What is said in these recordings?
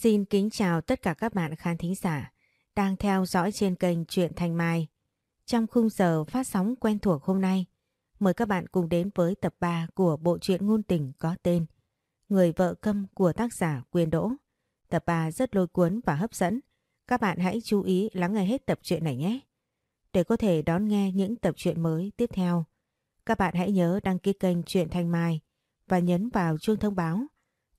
Xin kính chào tất cả các bạn khán thính giả đang theo dõi trên kênh Truyện Thanh Mai. Trong khung giờ phát sóng quen thuộc hôm nay, mời các bạn cùng đến với tập 3 của bộ truyện ngôn tình có tên Người vợ câm của tác giả Quyền Đỗ. Tập 3 rất lôi cuốn và hấp dẫn. Các bạn hãy chú ý lắng nghe hết tập truyện này nhé. Để có thể đón nghe những tập truyện mới tiếp theo, các bạn hãy nhớ đăng ký kênh Truyện Thanh Mai và nhấn vào chuông thông báo,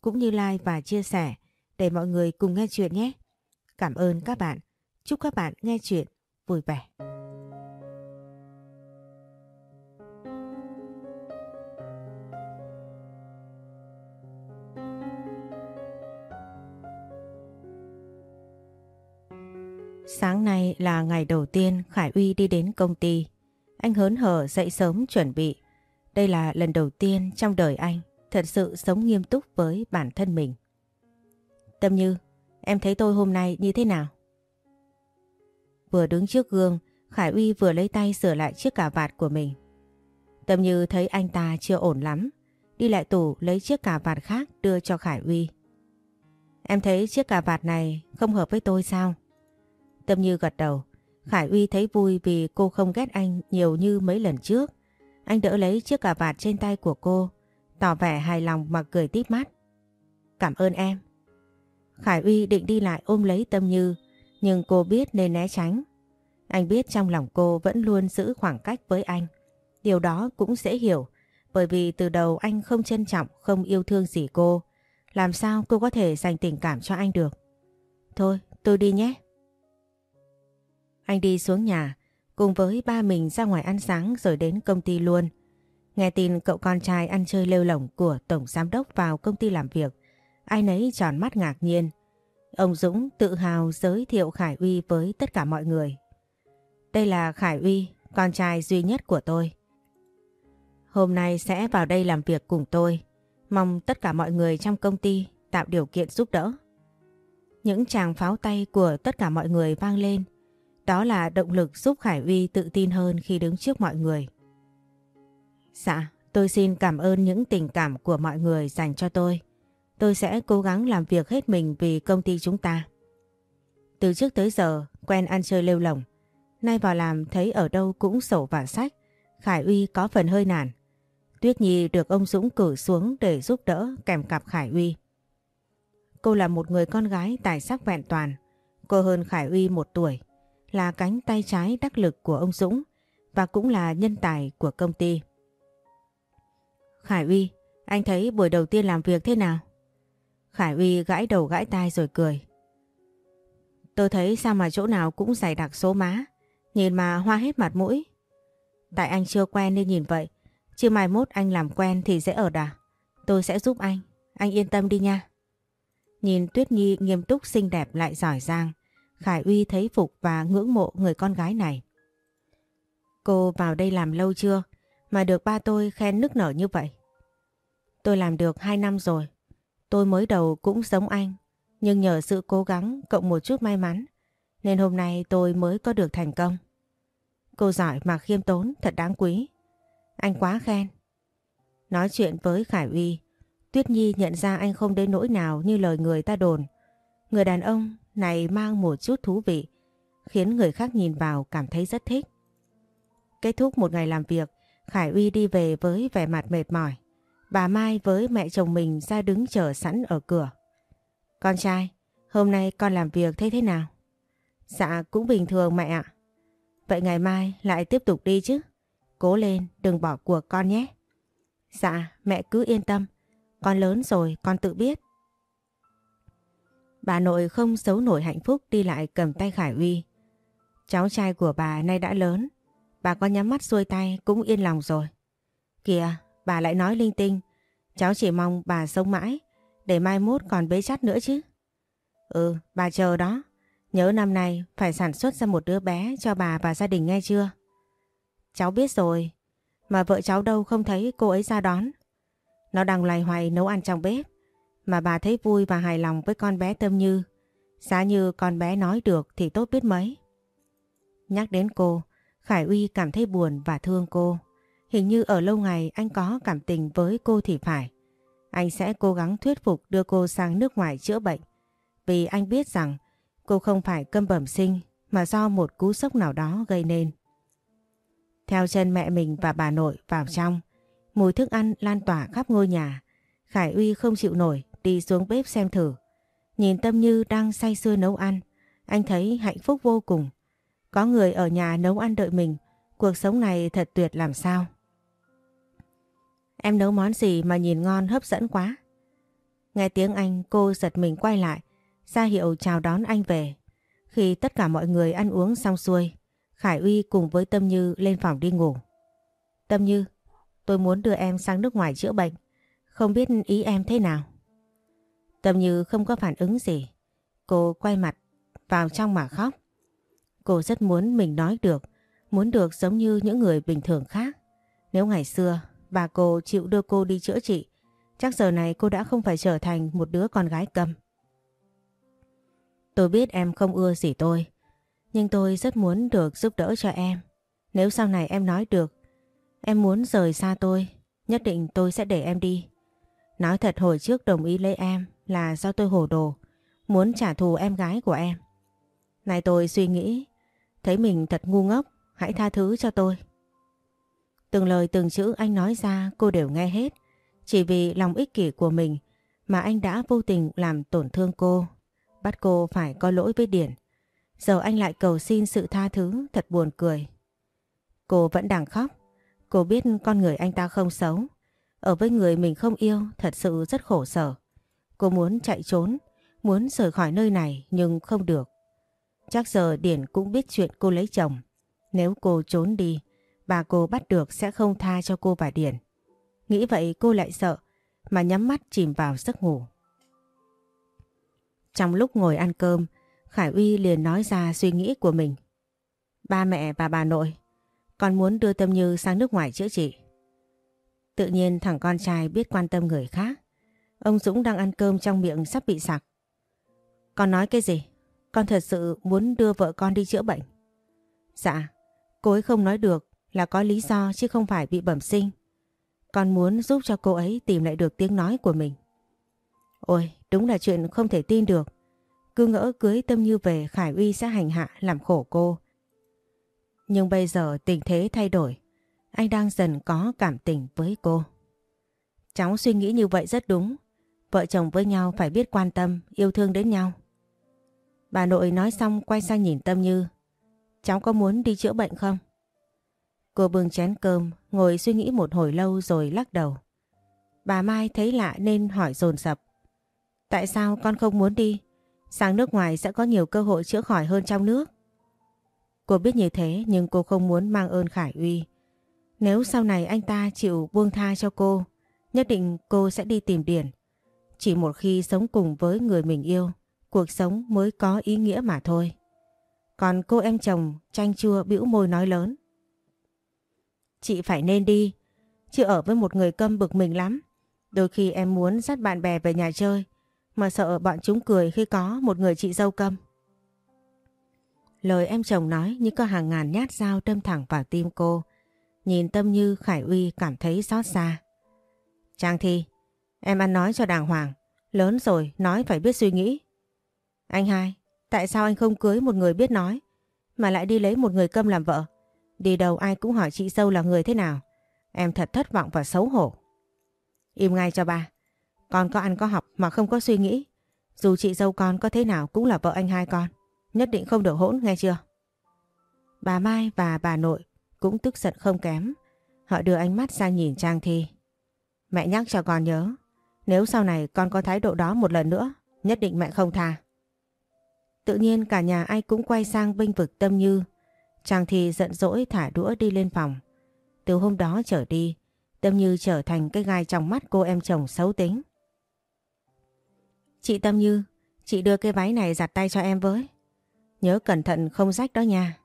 cũng như like và chia sẻ để mọi người cùng nghe chuyện nhé. Cảm ơn các bạn. Chúc các bạn nghe chuyện vui vẻ. Sáng nay là ngày đầu tiên Khải Uy đi đến công ty. Anh hớn hở dậy sớm chuẩn bị. Đây là lần đầu tiên trong đời anh thật sự sống nghiêm túc với bản thân mình. Tâm Như, em thấy tôi hôm nay như thế nào? Vừa đứng trước gương, Khải Uy vừa lấy tay sửa lại chiếc cà vạt của mình. Tâm Như thấy anh ta chưa ổn lắm, đi lại tủ lấy chiếc cà vạt khác đưa cho Khải Uy. Em thấy chiếc cà vạt này không hợp với tôi sao? Tâm Như gật đầu. Khải Uy thấy vui vì cô không ghét anh nhiều như mấy lần trước. Anh đỡ lấy chiếc cà vạt trên tay của cô, tỏ vẻ hài lòng mà cười tít mắt. Cảm ơn em. Khải Uy định đi lại ôm lấy Tâm Như, nhưng cô biết nên né tránh. Anh biết trong lòng cô vẫn luôn giữ khoảng cách với anh. Điều đó cũng dễ hiểu, bởi vì từ đầu anh không trân trọng, không yêu thương gì cô. Làm sao cô có thể dành tình cảm cho anh được? Thôi, tôi đi nhé. Anh đi xuống nhà, cùng với ba mình ra ngoài ăn sáng rồi đến công ty luôn. Nghe tin cậu con trai ăn chơi lêu lỏng của Tổng Giám đốc vào công ty làm việc, ai nấy tròn mắt ngạc nhiên. Ông Dũng tự hào giới thiệu Khải Uy với tất cả mọi người. Đây là Khải Uy, con trai duy nhất của tôi. Hôm nay sẽ vào đây làm việc cùng tôi. Mong tất cả mọi người trong công ty tạo điều kiện giúp đỡ. Những tràng pháo tay của tất cả mọi người vang lên. Đó là động lực giúp Khải Uy tự tin hơn khi đứng trước mọi người. Dạ, tôi xin cảm ơn những tình cảm của mọi người dành cho tôi. Tôi sẽ cố gắng làm việc hết mình vì công ty chúng ta. Từ trước tới giờ, quen ăn chơi lêu lỏng. Nay vào làm thấy ở đâu cũng sổ và sách. Khải Uy có phần hơi nản. Tuyết Nhi được ông Dũng cử xuống để giúp đỡ kèm cặp Khải Uy. Cô là một người con gái tài sắc vẹn toàn. Cô hơn Khải Uy một tuổi. Là cánh tay trái đắc lực của ông Dũng và cũng là nhân tài của công ty. Khải Uy, anh thấy buổi đầu tiên làm việc thế nào? Khải Uy gãi đầu gãi tai rồi cười. Tôi thấy sao mà chỗ nào cũng dày đặc số má, nhìn mà hoa hết mặt mũi. Tại anh chưa quen nên nhìn vậy, chứ mai mốt anh làm quen thì dễ ở đà. Tôi sẽ giúp anh, anh yên tâm đi nha. Nhìn Tuyết Nhi nghiêm túc xinh đẹp lại giỏi giang, Khải Uy thấy phục và ngưỡng mộ người con gái này. Cô vào đây làm lâu chưa mà được ba tôi khen nức nở như vậy? Tôi làm được 2 năm rồi, Tôi mới đầu cũng giống anh, nhưng nhờ sự cố gắng cộng một chút may mắn, nên hôm nay tôi mới có được thành công. Cô giỏi mà khiêm tốn, thật đáng quý. Anh quá khen. Nói chuyện với Khải Uy, Tuyết Nhi nhận ra anh không đến nỗi nào như lời người ta đồn. Người đàn ông này mang một chút thú vị, khiến người khác nhìn vào cảm thấy rất thích. Kết thúc một ngày làm việc, Khải Uy đi về với vẻ mặt mệt mỏi. Bà Mai với mẹ chồng mình ra đứng chờ sẵn ở cửa. Con trai, hôm nay con làm việc thấy thế nào? Dạ cũng bình thường mẹ ạ. Vậy ngày mai lại tiếp tục đi chứ? Cố lên, đừng bỏ cuộc con nhé. Dạ, mẹ cứ yên tâm. Con lớn rồi, con tự biết. Bà nội không xấu nổi hạnh phúc đi lại cầm tay Khải Uy. Cháu trai của bà nay đã lớn. Bà có nhắm mắt xuôi tay cũng yên lòng rồi. Kìa, Bà lại nói linh tinh. Cháu chỉ mong bà sống mãi. Để mai mốt còn bế chắt nữa chứ. Ừ, bà chờ đó. Nhớ năm nay phải sản xuất ra một đứa bé cho bà và gia đình nghe chưa? Cháu biết rồi. Mà vợ cháu đâu không thấy cô ấy ra đón. Nó đang loay hoay nấu ăn trong bếp. Mà bà thấy vui và hài lòng với con bé Tâm Như. Giá như con bé nói được thì tốt biết mấy. Nhắc đến cô, Khải Uy cảm thấy buồn và thương cô. Hình như ở lâu ngày anh có cảm tình với cô thì phải. Anh sẽ cố gắng thuyết phục đưa cô sang nước ngoài chữa bệnh. vì anh biết rằng cô không phải câm bẩm sinh mà do một cú sốc nào đó gây nên. Theo chân mẹ mình và bà nội vào trong, mùi thức ăn lan tỏa khắp ngôi nhà. Khải Uy không chịu nổi, đi xuống bếp xem thử. Nhìn Tâm Như đang say sưa nấu ăn, anh thấy hạnh phúc vô cùng. Có người ở nhà nấu ăn đợi mình, cuộc sống này thật tuyệt làm sao. Em nấu món gì mà nhìn ngon hấp dẫn quá. Nghe tiếng anh cô giật mình quay lại, ra hiệu chào đón anh về. Khi tất cả mọi người ăn uống xong xuôi, Khải Uy cùng với Tâm Như lên phòng đi ngủ. Tâm Như, tôi muốn đưa em sang nước ngoài chữa bệnh. Không biết ý em thế nào? Tâm Như không có phản ứng gì. Cô quay mặt vào trong mà khóc. Cô rất muốn mình nói được, muốn được giống như những người bình thường khác. Nếu ngày xưa bà cô chịu đưa cô đi chữa trị, chắc giờ này cô đã không phải trở thành một đứa con gái cầm. Tôi biết em không ưa gì tôi, nhưng tôi rất muốn được giúp đỡ cho em. Nếu sau này em nói được, em muốn rời xa tôi, nhất định tôi sẽ để em đi. Nói thật hồi trước đồng ý lấy em là do tôi hồ đồ, muốn trả thù em gái của em. Này tôi suy nghĩ, thấy mình thật ngu ngốc, hãy tha thứ cho tôi. Từng lời từng chữ anh nói ra cô đều nghe hết. Chỉ vì lòng ích kỷ của mình mà anh đã vô tình làm tổn thương cô. Bắt cô phải có lỗi với Điển. Giờ anh lại cầu xin sự tha thứ thật buồn cười. Cô vẫn đang khóc. Cô biết con người anh ta không xấu. Ở với người mình không yêu thật sự rất khổ sở. Cô muốn chạy trốn, muốn rời khỏi nơi này nhưng không được. Chắc giờ Điển cũng biết chuyện cô lấy chồng. Nếu cô trốn đi, bà cô bắt được sẽ không tha cho cô và Điển. Nghĩ vậy cô lại sợ mà nhắm mắt chìm vào giấc ngủ. Trong lúc ngồi ăn cơm, Khải Uy liền nói ra suy nghĩ của mình. Ba mẹ và bà nội, con muốn đưa Tâm Như sang nước ngoài chữa trị. Tự nhiên thằng con trai biết quan tâm người khác. Ông Dũng đang ăn cơm trong miệng sắp bị sặc. Con nói cái gì? Con thật sự muốn đưa vợ con đi chữa bệnh. Dạ, cô ấy không nói được là có lý do chứ không phải bị bẩm sinh. Con muốn giúp cho cô ấy tìm lại được tiếng nói của mình. Ôi, đúng là chuyện không thể tin được. Cứ ngỡ cưới Tâm Như về Khải Uy sẽ hành hạ làm khổ cô. Nhưng bây giờ tình thế thay đổi. Anh đang dần có cảm tình với cô. Cháu suy nghĩ như vậy rất đúng. Vợ chồng với nhau phải biết quan tâm, yêu thương đến nhau. Bà nội nói xong quay sang nhìn Tâm Như. Cháu có muốn đi chữa bệnh không? Cô bưng chén cơm, ngồi suy nghĩ một hồi lâu rồi lắc đầu. Bà Mai thấy lạ nên hỏi dồn dập. Tại sao con không muốn đi? Sang nước ngoài sẽ có nhiều cơ hội chữa khỏi hơn trong nước. Cô biết như thế nhưng cô không muốn mang ơn Khải Uy. Nếu sau này anh ta chịu buông tha cho cô, nhất định cô sẽ đi tìm Điển. Chỉ một khi sống cùng với người mình yêu, cuộc sống mới có ý nghĩa mà thôi. Còn cô em chồng chanh chua bĩu môi nói lớn. Chị phải nên đi. Chị ở với một người câm bực mình lắm. Đôi khi em muốn dắt bạn bè về nhà chơi. Mà sợ bọn chúng cười khi có một người chị dâu câm. Lời em chồng nói như có hàng ngàn nhát dao đâm thẳng vào tim cô. Nhìn Tâm Như Khải Uy cảm thấy xót xa. Trang Thi, em ăn nói cho đàng hoàng. Lớn rồi, nói phải biết suy nghĩ. Anh hai, tại sao anh không cưới một người biết nói, mà lại đi lấy một người câm làm vợ? Đi đâu ai cũng hỏi chị dâu là người thế nào. Em thật thất vọng và xấu hổ. Im ngay cho ba. Con có ăn có học mà không có suy nghĩ. Dù chị dâu con có thế nào cũng là vợ anh hai con. Nhất định không được hỗn nghe chưa? Bà Mai và bà nội cũng tức giận không kém. Họ đưa ánh mắt ra nhìn Trang Thi. Mẹ nhắc cho con nhớ. Nếu sau này con có thái độ đó một lần nữa, nhất định mẹ không tha. Tự nhiên cả nhà ai cũng quay sang binh vực Tâm Như Trang Thi giận dỗi thả đũa đi lên phòng. Từ hôm đó trở đi, Tâm Như trở thành cái gai trong mắt cô em chồng xấu tính. Chị Tâm Như, chị đưa cái váy này giặt tay cho em với. Nhớ cẩn thận không rách đó nha.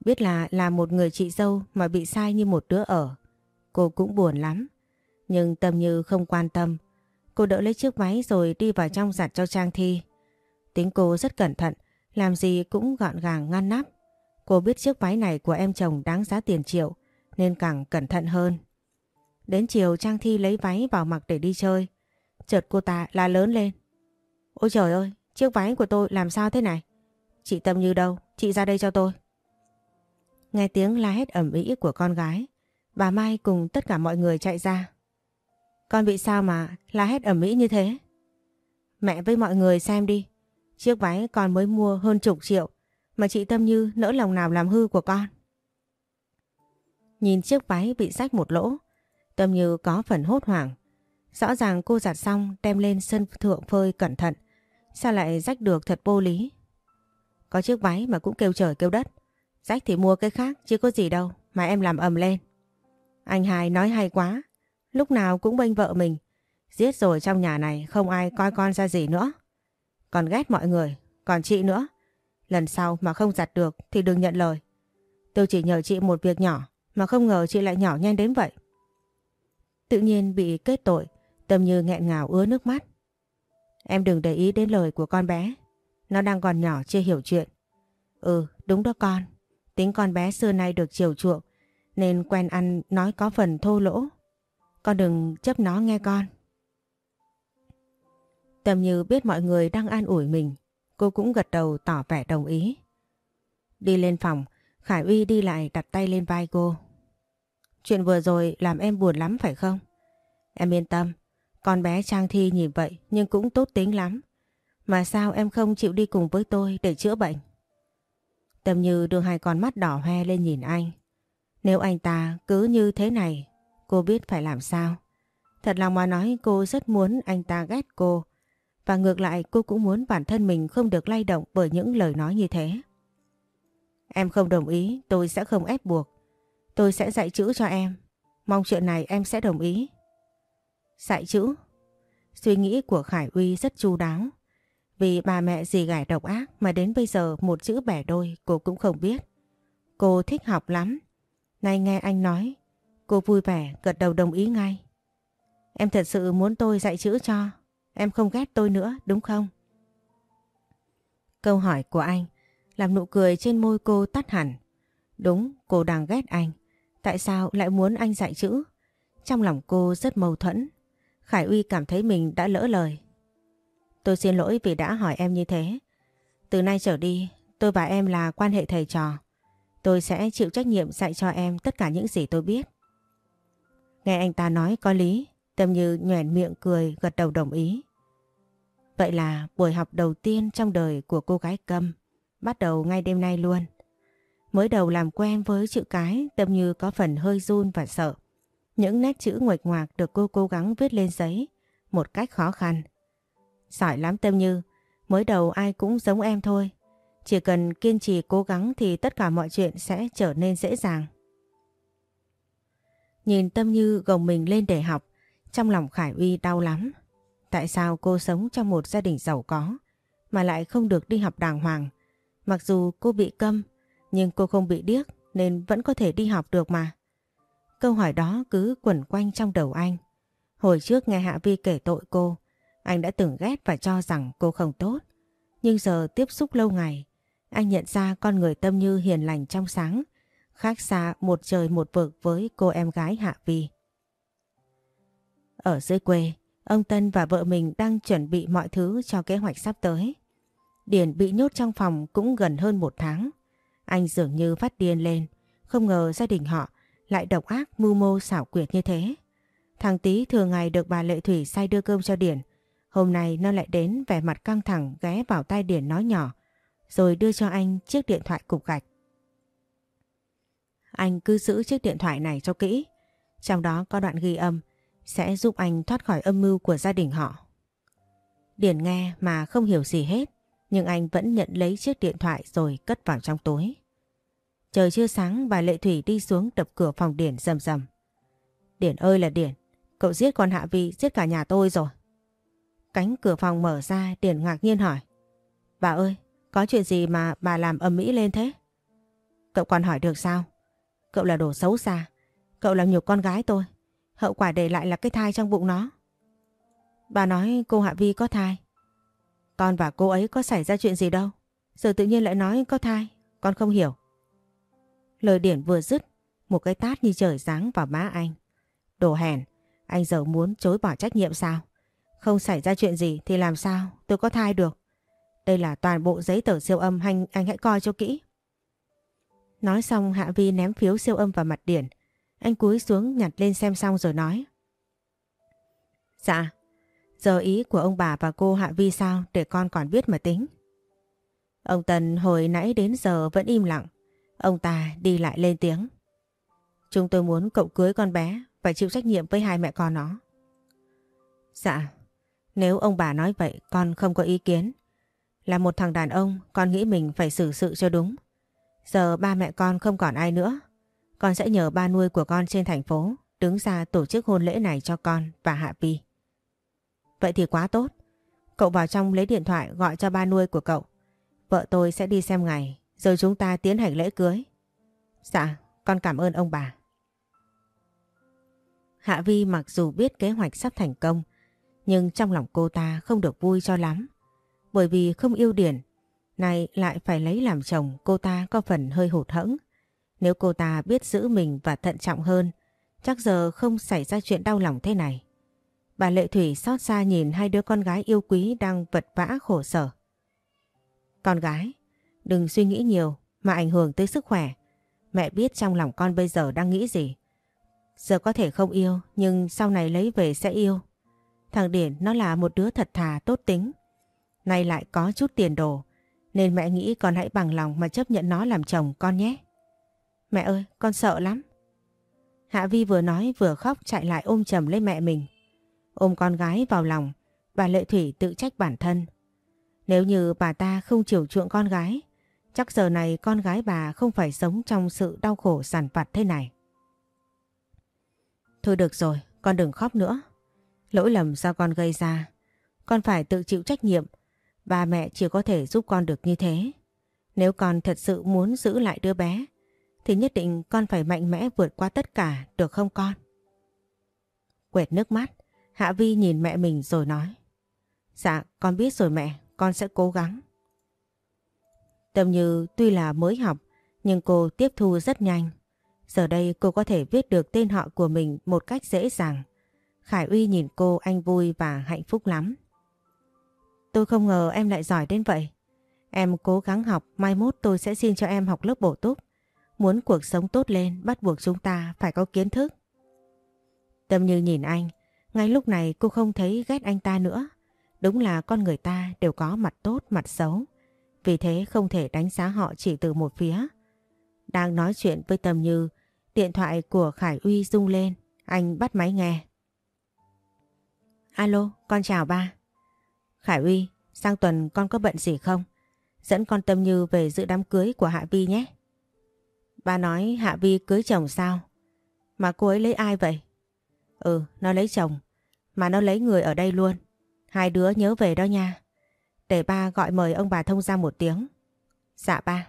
Biết là là một người chị dâu mà bị sai như một đứa ở. Cô cũng buồn lắm. Nhưng Tâm Như không quan tâm. Cô đỡ lấy chiếc váy rồi đi vào trong giặt cho Trang Thi. Tính cô rất cẩn thận, làm gì cũng gọn gàng ngăn nắp. Cô biết chiếc váy này của em chồng đáng giá tiền triệu nên càng cẩn thận hơn. Đến chiều Trang Thi lấy váy vào mặc để đi chơi. Chợt cô ta la lớn lên. Ôi trời ơi, chiếc váy của tôi làm sao thế này? Chị Tâm Như đâu? Chị ra đây cho tôi. Nghe tiếng la hét ẩm ĩ của con gái, bà Mai cùng tất cả mọi người chạy ra. Con bị sao mà la hét ẩm ĩ như thế? Mẹ với mọi người xem đi, chiếc váy con mới mua hơn chục triệu mà chị Tâm Như nỡ lòng nào làm hư của con. Nhìn chiếc váy bị rách một lỗ, Tâm Như có phần hốt hoảng. Rõ ràng cô giặt xong đem lên sân thượng phơi cẩn thận. Sao lại rách được thật vô lý? Có chiếc váy mà cũng kêu trời kêu đất. Rách thì mua cái khác chứ có gì đâu mà em làm ầm lên. Anh hai nói hay quá. Lúc nào cũng bênh vợ mình. Giết rồi trong nhà này không ai coi con ra gì nữa. Còn ghét mọi người, còn chị nữa. Lần sau mà không giặt được thì đừng nhận lời. Tôi chỉ nhờ chị một việc nhỏ mà không ngờ chị lại nhỏ nhanh đến vậy. Tự nhiên bị kết tội, Tâm Như nghẹn ngào ứa nước mắt. Em đừng để ý đến lời của con bé. Nó đang còn nhỏ chưa hiểu chuyện. Ừ, đúng đó con. Tính con bé xưa nay được chiều chuộng nên quen ăn nói có phần thô lỗ. Con đừng chấp nó nghe con. Tâm Như biết mọi người đang an ủi mình. Cô cũng gật đầu tỏ vẻ đồng ý. Đi lên phòng, Khải Uy đi lại đặt tay lên vai cô. Chuyện vừa rồi làm em buồn lắm phải không? Em yên tâm, con bé Trang Thi nhìn vậy nhưng cũng tốt tính lắm. Mà sao em không chịu đi cùng với tôi để chữa bệnh? Tâm Như đưa hai con mắt đỏ hoe lên nhìn anh. Nếu anh ta cứ như thế này, cô biết phải làm sao. Thật lòng mà nói cô rất muốn anh ta ghét cô. Và ngược lại cô cũng muốn bản thân mình không được lay động bởi những lời nói như thế. Em không đồng ý, tôi sẽ không ép buộc. Tôi sẽ dạy chữ cho em. Mong chuyện này em sẽ đồng ý. Dạy chữ? Suy nghĩ của Khải Uy rất chu đáo. Vì bà mẹ gì gải độc ác mà đến bây giờ một chữ bẻ đôi cô cũng không biết. Cô thích học lắm. Nay nghe anh nói, cô vui vẻ gật đầu đồng ý ngay. Em thật sự muốn tôi dạy chữ cho. Em không ghét tôi nữa đúng không? Câu hỏi của anh làm nụ cười trên môi cô tắt hẳn. Đúng, cô đang ghét anh. Tại sao lại muốn anh dạy chữ? Trong lòng cô rất mâu thuẫn. Khải Uy cảm thấy mình đã lỡ lời. Tôi xin lỗi vì đã hỏi em như thế. Từ nay trở đi, tôi và em là quan hệ thầy trò. Tôi sẽ chịu trách nhiệm dạy cho em tất cả những gì tôi biết. Nghe anh ta nói có lý, Tâm Như nhoẻn miệng cười gật đầu đồng ý. Vậy là buổi học đầu tiên trong đời của cô gái Câm bắt đầu ngay đêm nay luôn. Mới đầu làm quen với chữ cái, Tâm Như có phần hơi run và sợ. Những nét chữ nguệch ngoạc được cô cố gắng viết lên giấy một cách khó khăn. Giỏi lắm Tâm Như, mới đầu ai cũng giống em thôi. Chỉ cần kiên trì cố gắng thì tất cả mọi chuyện sẽ trở nên dễ dàng. Nhìn Tâm Như gồng mình lên để học, trong lòng Khải Uy đau lắm. Tại sao cô sống trong một gia đình giàu có mà lại không được đi học đàng hoàng? Mặc dù cô bị câm, nhưng cô không bị điếc nên vẫn có thể đi học được mà. Câu hỏi đó cứ quẩn quanh trong đầu anh. Hồi trước nghe Hạ Vi kể tội cô, anh đã từng ghét và cho rằng cô không tốt. Nhưng giờ tiếp xúc lâu ngày, anh nhận ra con người Tâm Như hiền lành trong sáng, khác xa một trời một vực với cô em gái Hạ Vi. Ở dưới quê, ông Tân và vợ mình đang chuẩn bị mọi thứ cho kế hoạch sắp tới. Điền bị nhốt trong phòng cũng gần hơn một tháng. Anh dường như phát điên lên, không ngờ gia đình họ lại độc ác mưu mô xảo quyệt như thế. Thằng Tý thường ngày được bà Lệ Thủy sai đưa cơm cho Điển. Hôm nay nó lại đến vẻ mặt căng thẳng ghé vào tai Điển nói nhỏ, rồi đưa cho anh chiếc điện thoại cục gạch. Anh cứ giữ chiếc điện thoại này cho kỹ, trong đó có đoạn ghi âm, sẽ giúp anh thoát khỏi âm mưu của gia đình họ. Điền nghe mà không hiểu gì hết, nhưng anh vẫn nhận lấy chiếc điện thoại rồi cất vào trong túi. Trời chưa sáng bà Lệ Thủy đi xuống đập cửa phòng Điển rầm rầm. Điển ơi là Điển, cậu giết con Hạ Vi giết cả nhà tôi rồi. Cánh cửa phòng mở ra Điển ngạc nhiên hỏi. Bà ơi, có chuyện gì mà bà làm ầm mỹ lên thế? Cậu còn hỏi được sao? Cậu là đồ xấu xa. Cậu làm nhục con gái tôi. Hậu quả để lại là cái thai trong bụng nó. Bà nói cô Hạ Vi có thai. Con và cô ấy có xảy ra chuyện gì đâu. Giờ tự nhiên lại nói có thai. Con không hiểu. Lời điển vừa dứt, một cái tát như trời giáng vào má anh. Đồ hèn, anh giờ muốn chối bỏ trách nhiệm sao? Không xảy ra chuyện gì thì làm sao tôi có thai được? Đây là toàn bộ giấy tờ siêu âm anh, anh hãy coi cho kỹ. Nói xong Hạ Vi ném phiếu siêu âm vào mặt Điển. Anh cúi xuống nhặt lên xem xong rồi nói. Dạ, giờ ý của ông bà và cô Hạ Vi sao để con còn biết mà tính. Ông Tần hồi nãy đến giờ vẫn im lặng. Ông ta đi lại lên tiếng. Chúng tôi muốn cậu cưới con bé và chịu trách nhiệm với hai mẹ con nó. Dạ, nếu ông bà nói vậy con không có ý kiến. Là một thằng đàn ông con nghĩ mình phải xử sự cho đúng. Giờ ba mẹ con không còn ai nữa. Con sẽ nhờ ba nuôi của con trên thành phố đứng ra tổ chức hôn lễ này cho con và Hạ Vi. Vậy thì quá tốt. Cậu vào trong lấy điện thoại gọi cho ba nuôi của cậu. Vợ tôi sẽ đi xem ngày rồi chúng ta tiến hành lễ cưới. Dạ, con cảm ơn ông bà. Hạ Vi mặc dù biết kế hoạch sắp thành công nhưng trong lòng cô ta không được vui cho lắm. Bởi vì không yêu Điển này lại phải lấy làm chồng cô ta có phần hơi hụt hẫng. Nếu cô ta biết giữ mình và thận trọng hơn, chắc giờ không xảy ra chuyện đau lòng thế này. Bà Lệ Thủy xót xa nhìn hai đứa con gái yêu quý đang vật vã khổ sở. Con gái, đừng suy nghĩ nhiều mà ảnh hưởng tới sức khỏe. Mẹ biết trong lòng con bây giờ đang nghĩ gì. Giờ có thể không yêu nhưng sau này lấy về sẽ yêu. Thằng Điển nó là một đứa thật thà tốt tính. Nay lại có chút tiền đồ. Nên mẹ nghĩ con hãy bằng lòng mà chấp nhận nó làm chồng con nhé. Mẹ ơi, con sợ lắm. Hạ Vi vừa nói vừa khóc chạy lại ôm chầm lấy mẹ mình. Ôm con gái vào lòng, bà Lệ Thủy tự trách bản thân. Nếu như bà ta không chiều chuộng con gái, chắc giờ này con gái bà không phải sống trong sự đau khổ sản vặt thế này. Thôi được rồi, con đừng khóc nữa. Lỗi lầm do con gây ra, con phải tự chịu trách nhiệm Ba mẹ chỉ có thể giúp con được như thế. Nếu con thật sự muốn giữ lại đứa bé, thì nhất định con phải mạnh mẽ vượt qua tất cả, được không con? Quẹt nước mắt, Hạ Vi nhìn mẹ mình rồi nói. Dạ, con biết rồi mẹ, con sẽ cố gắng. Tâm Như tuy là mới học, nhưng cô tiếp thu rất nhanh. Giờ đây cô có thể viết được tên họ của mình một cách dễ dàng. Khải Uy nhìn cô anh vui và hạnh phúc lắm. Tôi không ngờ em lại giỏi đến vậy. Em cố gắng học, mai mốt tôi sẽ xin cho em học lớp bổ túc. Muốn cuộc sống tốt lên, bắt buộc chúng ta phải có kiến thức. Tâm như nhìn anh, ngay lúc này cô không thấy ghét anh ta nữa. Đúng là con người ta đều có mặt tốt, mặt xấu. Vì thế không thể đánh giá họ chỉ từ một phía. Đang nói chuyện với Tâm Như, điện thoại của Khải Uy rung lên, anh bắt máy nghe. Alo, con chào ba. Khải Uy, sang tuần con có bận gì không? Dẫn con Tâm Như về dự đám cưới của Hạ Vi nhé. Ba nói Hạ Vi cưới chồng sao? Mà cô ấy lấy ai vậy? Ừ, nó lấy chồng. Mà nó lấy người ở đây luôn. Hai đứa nhớ về đó nha. Để ba gọi mời ông bà thông ra một tiếng. Dạ ba.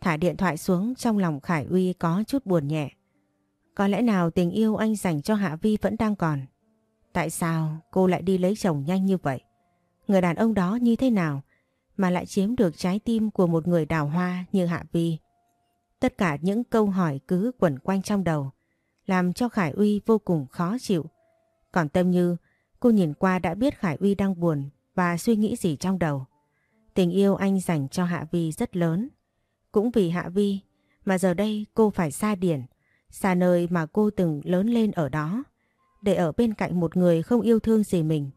Thả điện thoại xuống trong lòng Khải Uy có chút buồn nhẹ. Có lẽ nào tình yêu anh dành cho Hạ Vi vẫn đang còn. Tại sao cô lại đi lấy chồng nhanh như vậy? Người đàn ông đó như thế nào mà lại chiếm được trái tim của một người đào hoa như Hạ Vi? Tất cả những câu hỏi cứ quẩn quanh trong đầu, làm cho Khải Uy vô cùng khó chịu. Còn Tâm Như, cô nhìn qua đã biết Khải Uy đang buồn và suy nghĩ gì trong đầu. Tình yêu anh dành cho Hạ Vi rất lớn. Cũng vì Hạ Vi mà giờ đây cô phải xa điển, xa nơi mà cô từng lớn lên ở đó để ở bên cạnh một người không yêu thương gì mình.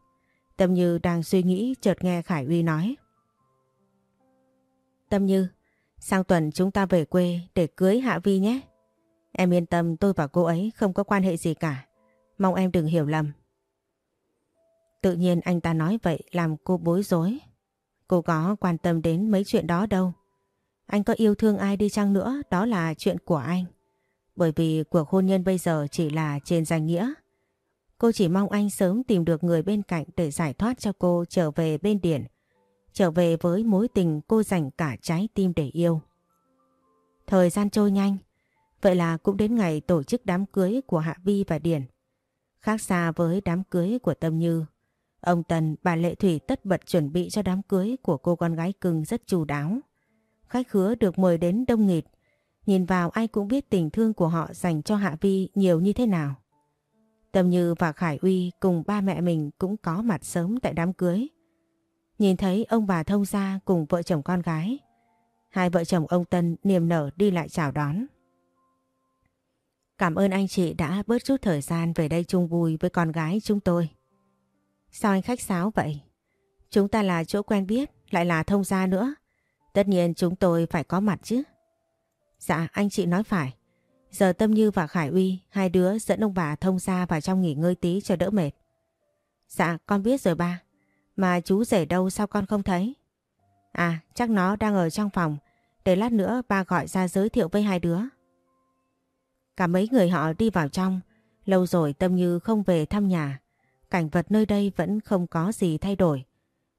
Tâm Như đang suy nghĩ chợt nghe Khải Uy nói. Tâm Như, sang tuần chúng ta về quê để cưới Hạ Vi nhé. Em yên tâm, tôi và cô ấy không có quan hệ gì cả. Mong em đừng hiểu lầm. Tự nhiên anh ta nói vậy làm cô bối rối. Cô có quan tâm đến mấy chuyện đó đâu. Anh có yêu thương ai đi chăng nữa, đó là chuyện của anh. Bởi vì cuộc hôn nhân bây giờ chỉ là trên danh nghĩa. Cô chỉ mong anh sớm tìm được người bên cạnh để giải thoát cho cô trở về bên Điển. Trở về với mối tình cô dành cả trái tim để yêu. Thời gian trôi nhanh. Vậy là cũng đến ngày tổ chức đám cưới của Hạ Vi và Điển. Khác xa với đám cưới của Tâm Như. Ông Tần, bà Lệ Thủy tất bật chuẩn bị cho đám cưới của cô con gái cưng rất chu đáo. Khách khứa được mời đến đông nghịt. Nhìn vào ai cũng biết tình thương của họ dành cho Hạ Vi nhiều như thế nào. Tâm Như và Khải Uy cùng ba mẹ mình cũng có mặt sớm tại đám cưới. Nhìn thấy ông bà thông gia cùng vợ chồng con gái. Hai vợ chồng ông Tân niềm nở đi lại chào đón. Cảm ơn anh chị đã bớt chút thời gian về đây chung vui với con gái chúng tôi. Sao anh khách sáo vậy? Chúng ta là chỗ quen biết, lại là thông gia nữa. Tất nhiên chúng tôi phải có mặt chứ. Dạ, anh chị nói phải. Giờ Tâm Như và Khải Uy, hai đứa dẫn ông bà thông gia vào trong nghỉ ngơi tí cho đỡ mệt. Dạ, con biết rồi ba. Mà chú rể đâu sao con không thấy? À, chắc nó đang ở trong phòng. Để lát nữa ba gọi ra giới thiệu với hai đứa. Cả mấy người họ đi vào trong. Lâu rồi Tâm Như không về thăm nhà. Cảnh vật nơi đây vẫn không có gì thay đổi.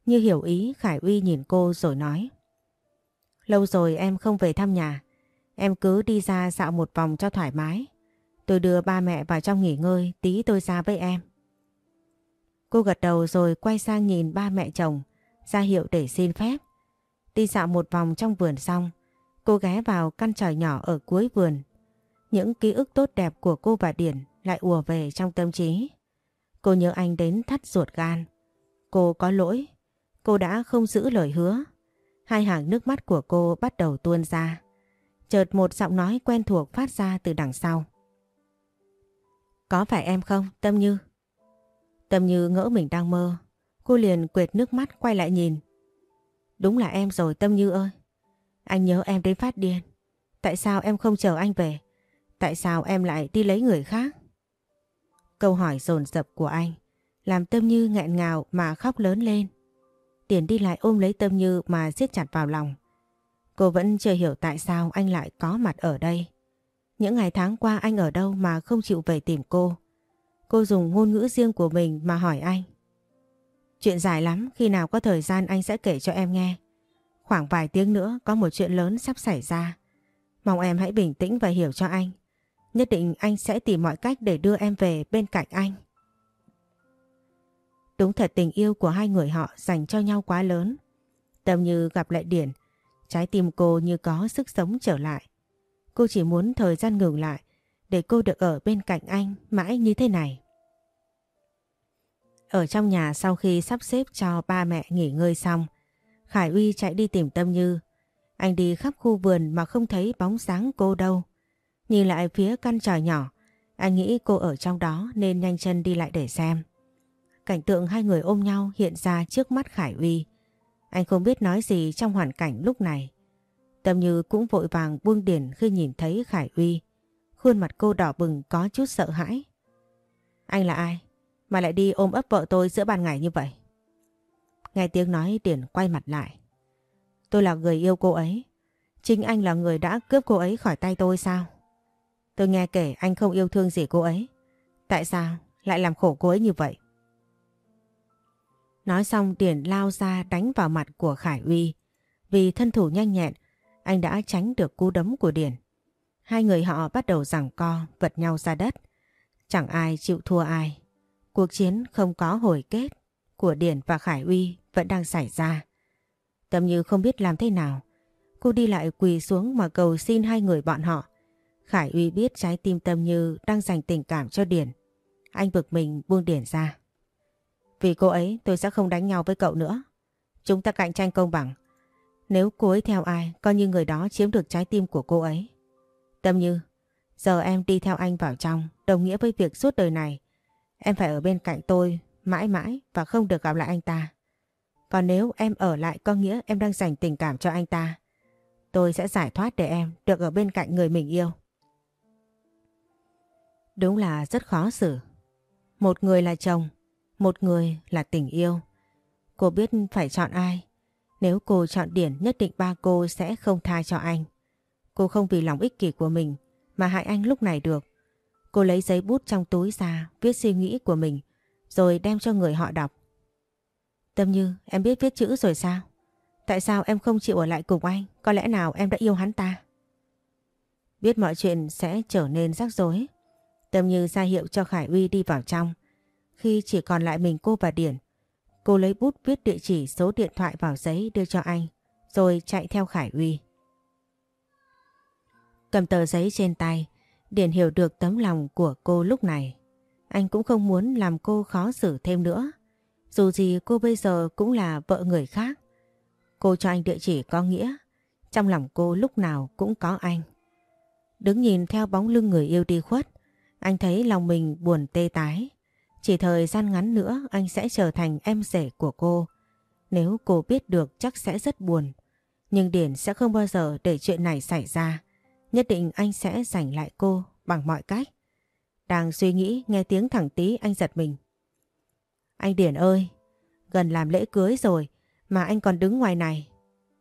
Như hiểu ý Khải Uy nhìn cô rồi nói. Lâu rồi em không về thăm nhà. Em cứ đi ra dạo một vòng cho thoải mái. Tôi đưa ba mẹ vào trong nghỉ ngơi, tí tôi ra với em. Cô gật đầu rồi quay sang nhìn ba mẹ chồng, ra hiệu để xin phép. Đi dạo một vòng trong vườn xong, cô ghé vào căn tròi nhỏ ở cuối vườn. Những ký ức tốt đẹp của cô và Điển lại ùa về trong tâm trí. Cô nhớ anh đến thắt ruột gan. Cô có lỗi, cô đã không giữ lời hứa. Hai hàng nước mắt của cô bắt đầu tuôn ra. Chợt một giọng nói quen thuộc phát ra từ đằng sau. Có phải em không, Tâm Như? Tâm Như ngỡ mình đang mơ. Cô liền quệt nước mắt quay lại nhìn. Đúng là em rồi, Tâm Như ơi. Anh nhớ em đến phát điên. Tại sao em không chờ anh về? Tại sao em lại đi lấy người khác? Câu hỏi dồn dập của anh làm Tâm Như nghẹn ngào mà khóc lớn lên. Tiền đi lại ôm lấy Tâm Như mà siết chặt vào lòng. Cô vẫn chưa hiểu tại sao anh lại có mặt ở đây. Những ngày tháng qua anh ở đâu mà không chịu về tìm cô. Cô cô dùng ngôn ngữ riêng của mình mà hỏi anh. Chuyện dài lắm, khi nào có thời gian anh sẽ kể cho em nghe. Khoảng vài tiếng nữa có một chuyện lớn sắp xảy ra. Mong em hãy bình tĩnh và hiểu cho anh. Nhất định anh sẽ tìm mọi cách để đưa em về bên cạnh anh. Đúng thật tình yêu của hai người họ dành cho nhau quá lớn. Tâm như gặp lại Điển, trái tim cô như có sức sống trở lại. Cô chỉ muốn thời gian ngừng lại để cô được ở bên cạnh anh mãi như thế này. Ở trong nhà sau khi sắp xếp cho ba mẹ nghỉ ngơi xong, Khải Uy chạy đi tìm Tâm Như. Anh đi khắp khu vườn mà không thấy bóng sáng cô đâu. Nhìn lại phía căn tròi nhỏ, anh nghĩ cô ở trong đó nên nhanh chân đi lại để xem. Cảnh tượng hai người ôm nhau hiện ra trước mắt Khải Uy. Anh không biết nói gì trong hoàn cảnh lúc này. Tâm Như cũng vội vàng buông điển khi nhìn thấy Khải Uy. Khuôn mặt cô đỏ bừng có chút sợ hãi. Anh là ai? Mà lại đi ôm ấp vợ tôi giữa ban ngày như vậy? Nghe tiếng nói Điển quay mặt lại. Tôi là người yêu cô ấy. Chính anh là người đã cướp cô ấy khỏi tay tôi sao? Tôi nghe kể anh không yêu thương gì cô ấy. Tại sao lại làm khổ cô ấy như vậy? Nói xong Điển lao ra đánh vào mặt của Khải Uy. Vì thân thủ nhanh nhẹn, anh đã tránh được cú đấm của Điển. Hai người họ bắt đầu giằng co, vật nhau ra đất. Chẳng ai chịu thua ai. Cuộc chiến không có hồi kết của Điển và Khải Uy vẫn đang xảy ra. Tâm Như không biết làm thế nào. Cô đi lại quỳ xuống mà cầu xin hai người bọn họ. Khải Uy biết trái tim Tâm Như đang dành tình cảm cho Điển. Anh bực mình buông Điển ra. Vì cô ấy tôi sẽ không đánh nhau với cậu nữa. Chúng ta cạnh tranh công bằng. Nếu cô ấy theo ai, coi như người đó chiếm được trái tim của cô ấy. Tâm Như, giờ em đi theo anh vào trong, đồng nghĩa với việc suốt đời này em phải ở bên cạnh tôi mãi mãi và không được gặp lại anh ta. Còn nếu em ở lại có nghĩa em đang dành tình cảm cho anh ta. Tôi sẽ giải thoát để em được ở bên cạnh người mình yêu. Đúng là rất khó xử. Một người là chồng, một người là tình yêu. Cô biết phải chọn ai. Nếu cô chọn Điển nhất định ba cô sẽ không tha cho anh. Cô không vì lòng ích kỷ của mình mà hại anh lúc này được. Cô lấy giấy bút trong túi ra viết suy nghĩ của mình rồi đem cho người họ đọc. Tâm Như em biết viết chữ rồi sao? Tại sao em không chịu ở lại cùng anh? Có lẽ nào em đã yêu hắn ta? Biết mọi chuyện sẽ trở nên rắc rối. Tâm Như ra hiệu cho Khải Uy đi vào trong. Khi chỉ còn lại mình cô và Điển, cô lấy bút viết địa chỉ số điện thoại vào giấy đưa cho anh, rồi chạy theo Khải Uy. Cầm tờ giấy trên tay, Điển hiểu được tấm lòng của cô lúc này. Anh cũng không muốn làm cô khó xử thêm nữa. Dù gì cô bây giờ cũng là vợ người khác. Cô cho anh địa chỉ có nghĩa. Trong lòng cô lúc nào cũng có anh. Đứng nhìn theo bóng lưng người yêu đi khuất. Anh thấy lòng mình buồn tê tái. Chỉ thời gian ngắn nữa anh sẽ trở thành em rể của cô. Nếu cô biết được chắc sẽ rất buồn. Nhưng Điển sẽ không bao giờ để chuyện này xảy ra. Nhất định anh sẽ giành lại cô bằng mọi cách. Đang suy nghĩ nghe tiếng thẳng tí anh giật mình. Anh Điển ơi, gần làm lễ cưới rồi mà anh còn đứng ngoài này.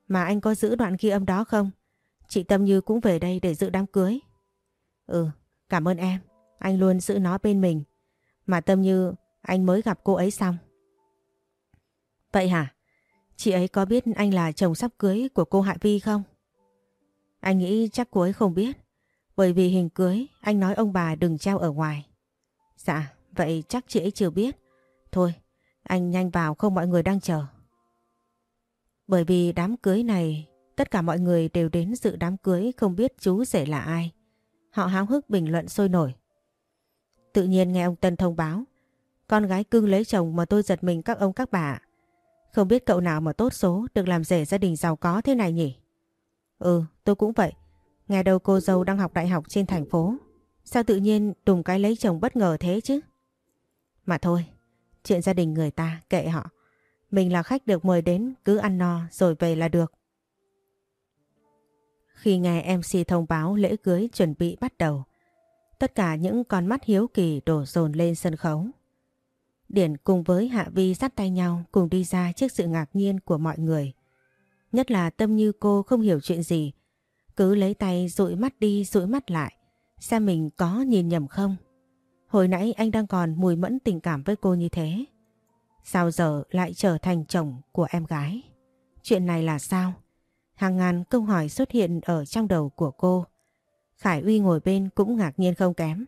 Mà anh có giữ đoạn ghi âm đó không? Chị Tâm Như cũng về đây để giữ đám cưới. Ừ, cảm ơn em. Anh luôn giữ nó bên mình. Mà Tâm Như, anh mới gặp cô ấy xong. Vậy hả? Chị ấy có biết anh là chồng sắp cưới của cô Hạ Vi không? Anh nghĩ chắc cô ấy không biết. Bởi vì hình cưới, anh nói ông bà đừng treo ở ngoài. Dạ, vậy chắc chị ấy chưa biết. Thôi, anh nhanh vào không mọi người đang chờ. Bởi vì đám cưới này, tất cả mọi người đều đến dự đám cưới không biết chú rể là ai. Họ háo hức bình luận sôi nổi. Tự nhiên nghe ông Tân thông báo, con gái cưng lấy chồng mà tôi giật mình các ông các bà. Không biết cậu nào mà tốt số được làm rể gia đình giàu có thế này nhỉ? Ừ, tôi cũng vậy. Nghe đâu cô dâu đang học đại học trên thành phố. Sao tự nhiên đùng cái lấy chồng bất ngờ thế chứ? Mà thôi, chuyện gia đình người ta kệ họ. Mình là khách được mời đến cứ ăn no rồi về là được. Khi nghe MC thông báo lễ cưới chuẩn bị bắt đầu, tất cả những con mắt hiếu kỳ đổ dồn lên sân khấu. Điển cùng với Hạ Vi dắt tay nhau cùng đi ra trước sự ngạc nhiên của mọi người. Nhất là tâm như cô không hiểu chuyện gì, cứ lấy tay dụi mắt đi dụi mắt lại, xem mình có nhìn nhầm không. Hồi nãy anh đang còn mùi mẫn tình cảm với cô như thế. Sao giờ lại trở thành chồng của em gái? Chuyện này là sao? Hàng ngàn câu hỏi xuất hiện ở trong đầu của cô. Khải Uy ngồi bên cũng ngạc nhiên không kém.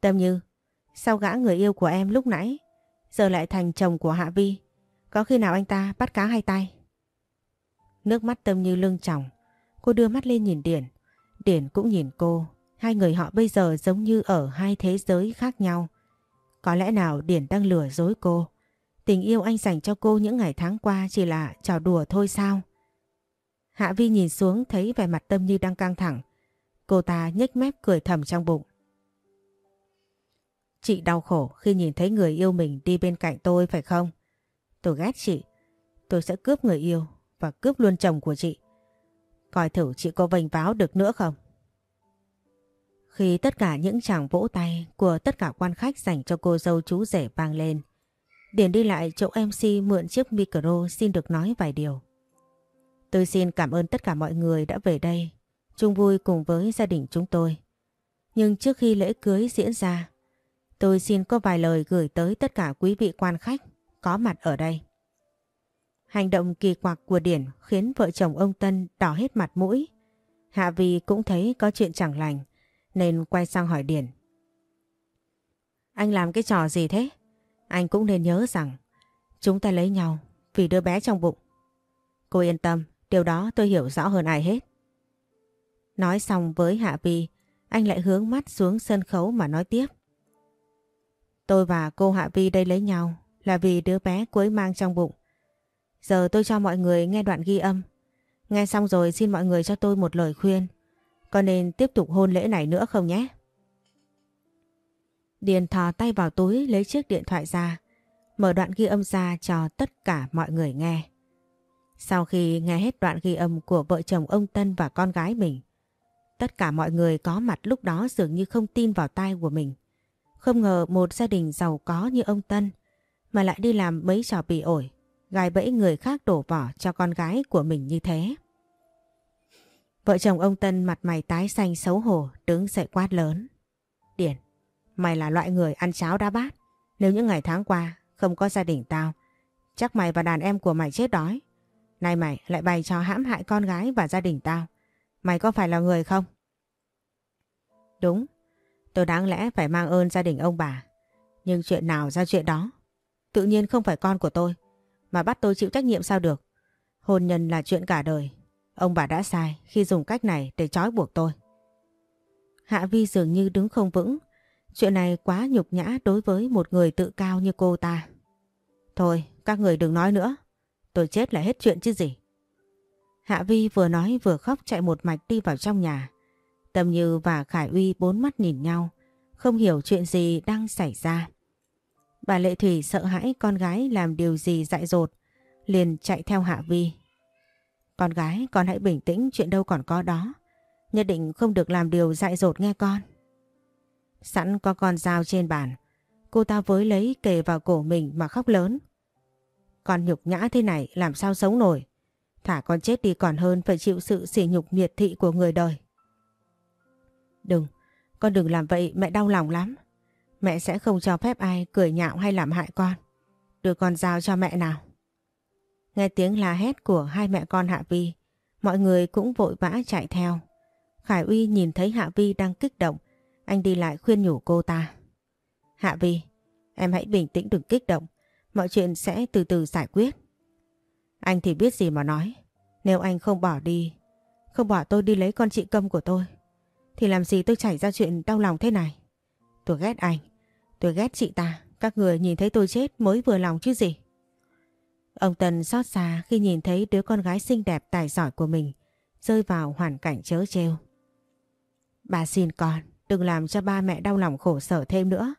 Tâm Như, sao gã người yêu của em lúc nãy giờ lại thành chồng của Hạ Vi? Có khi nào anh ta bắt cá hai tay? Nước mắt Tâm Như lưng tròng. Cô đưa mắt lên nhìn Điển. Điển cũng nhìn cô. Hai người họ bây giờ giống như ở hai thế giới khác nhau. Có lẽ nào Điển đang lừa dối cô? Tình yêu anh dành cho cô những ngày tháng qua chỉ là trò đùa thôi sao? Hạ Vi nhìn xuống thấy vẻ mặt Tâm Như đang căng thẳng. Cô ta nhếch mép cười thầm trong bụng. Chị đau khổ khi nhìn thấy người yêu mình đi bên cạnh tôi phải không? Tôi ghét chị. Tôi sẽ cướp người yêu và cướp luôn chồng của chị. Coi thử chị có vênh váo được nữa không? Khi tất cả những chàng vỗ tay của tất cả quan khách dành cho cô dâu chú rể vang lên, Điền đi lại chỗ MC mượn chiếc micro xin được nói vài điều. Tôi xin cảm ơn tất cả mọi người đã về đây, chung vui cùng với gia đình chúng tôi. Nhưng trước khi lễ cưới diễn ra, tôi xin có vài lời gửi tới tất cả quý vị quan khách có mặt ở đây. Hành động kỳ quặc của Điển khiến vợ chồng ông Tân đỏ hết mặt mũi. Hạ Vi cũng thấy có chuyện chẳng lành, nên quay sang hỏi Điển. Anh làm cái trò gì thế? Anh cũng nên nhớ rằng chúng ta lấy nhau vì đứa bé trong bụng. Cô yên tâm, điều đó tôi hiểu rõ hơn ai hết. Nói xong với Hạ Vi, anh lại hướng mắt xuống sân khấu mà nói tiếp. Tôi và cô Hạ Vi đây lấy nhau là vì đứa bé cuối mang trong bụng. Giờ tôi cho mọi người nghe đoạn ghi âm. Nghe xong rồi xin mọi người cho tôi một lời khuyên. Có nên tiếp tục hôn lễ này nữa không nhé? Điền thò tay vào túi lấy chiếc điện thoại ra, mở đoạn ghi âm ra cho tất cả mọi người nghe. Sau khi nghe hết đoạn ghi âm của vợ chồng ông Tân và con gái mình, tất cả mọi người có mặt lúc đó dường như không tin vào tai của mình. Không ngờ một gia đình giàu có như ông Tân mà lại đi làm mấy trò bị ổi, gài bẫy người khác đổ vỏ cho con gái của mình như thế. Vợ chồng ông Tân mặt mày tái xanh xấu hổ đứng dậy quát lớn. Điển, Mày là loại người ăn cháo đá bát. Nếu những ngày tháng qua không có gia đình tao, chắc mày và đàn em của mày chết đói. Nay mày lại bày cho hãm hại con gái và gia đình tao. Mày có phải là người không? Đúng, tôi đáng lẽ phải mang ơn gia đình ông bà. Nhưng chuyện nào ra chuyện đó. Tự nhiên không phải con của tôi, mà bắt tôi chịu trách nhiệm sao được. Hôn nhân là chuyện cả đời. Ông bà đã sai khi dùng cách này để trói buộc tôi. Hạ Vi dường như đứng không vững, Chuyện này quá nhục nhã đối với một người tự cao như cô ta. Thôi, các người đừng nói nữa. Tôi chết là hết chuyện chứ gì. Hạ Vi vừa nói vừa khóc chạy một mạch đi vào trong nhà. Tâm Như và Khải Uy bốn mắt nhìn nhau, không hiểu chuyện gì đang xảy ra. Bà Lệ Thủy sợ hãi con gái làm điều gì dại dột, liền chạy theo Hạ Vi. Con gái, con hãy bình tĩnh, chuyện đâu còn có đó. Nhất định không được làm điều dại dột nghe con. Sẵn có con dao trên bàn, cô ta với lấy kề vào cổ mình mà khóc lớn. Con nhục nhã thế này làm sao sống nổi. Thả con chết đi còn hơn phải chịu sự sỉ nhục miệt thị của người đời. Đừng, con đừng làm vậy mẹ đau lòng lắm. Mẹ sẽ không cho phép ai cười nhạo hay làm hại con. Đưa con giao cho mẹ nào. Nghe tiếng la hét của hai mẹ con Hạ Vi, mọi người cũng vội vã chạy theo. Khải Uy nhìn thấy Hạ Vi đang kích động, anh đi lại khuyên nhủ cô ta. Hạ Vi, em hãy bình tĩnh đừng kích động, mọi chuyện sẽ từ từ giải quyết. Anh thì biết gì mà nói, nếu anh không bỏ đi, không bỏ tôi đi lấy con chị câm của tôi, thì làm gì tôi chảy ra chuyện đau lòng thế này. Tôi ghét anh, tôi ghét chị ta, các người nhìn thấy tôi chết mới vừa lòng chứ gì. Ông Tân xót xa khi nhìn thấy đứa con gái xinh đẹp tài giỏi của mình rơi vào hoàn cảnh chớ trêu. Bà xin con, đừng làm cho ba mẹ đau lòng khổ sở thêm nữa.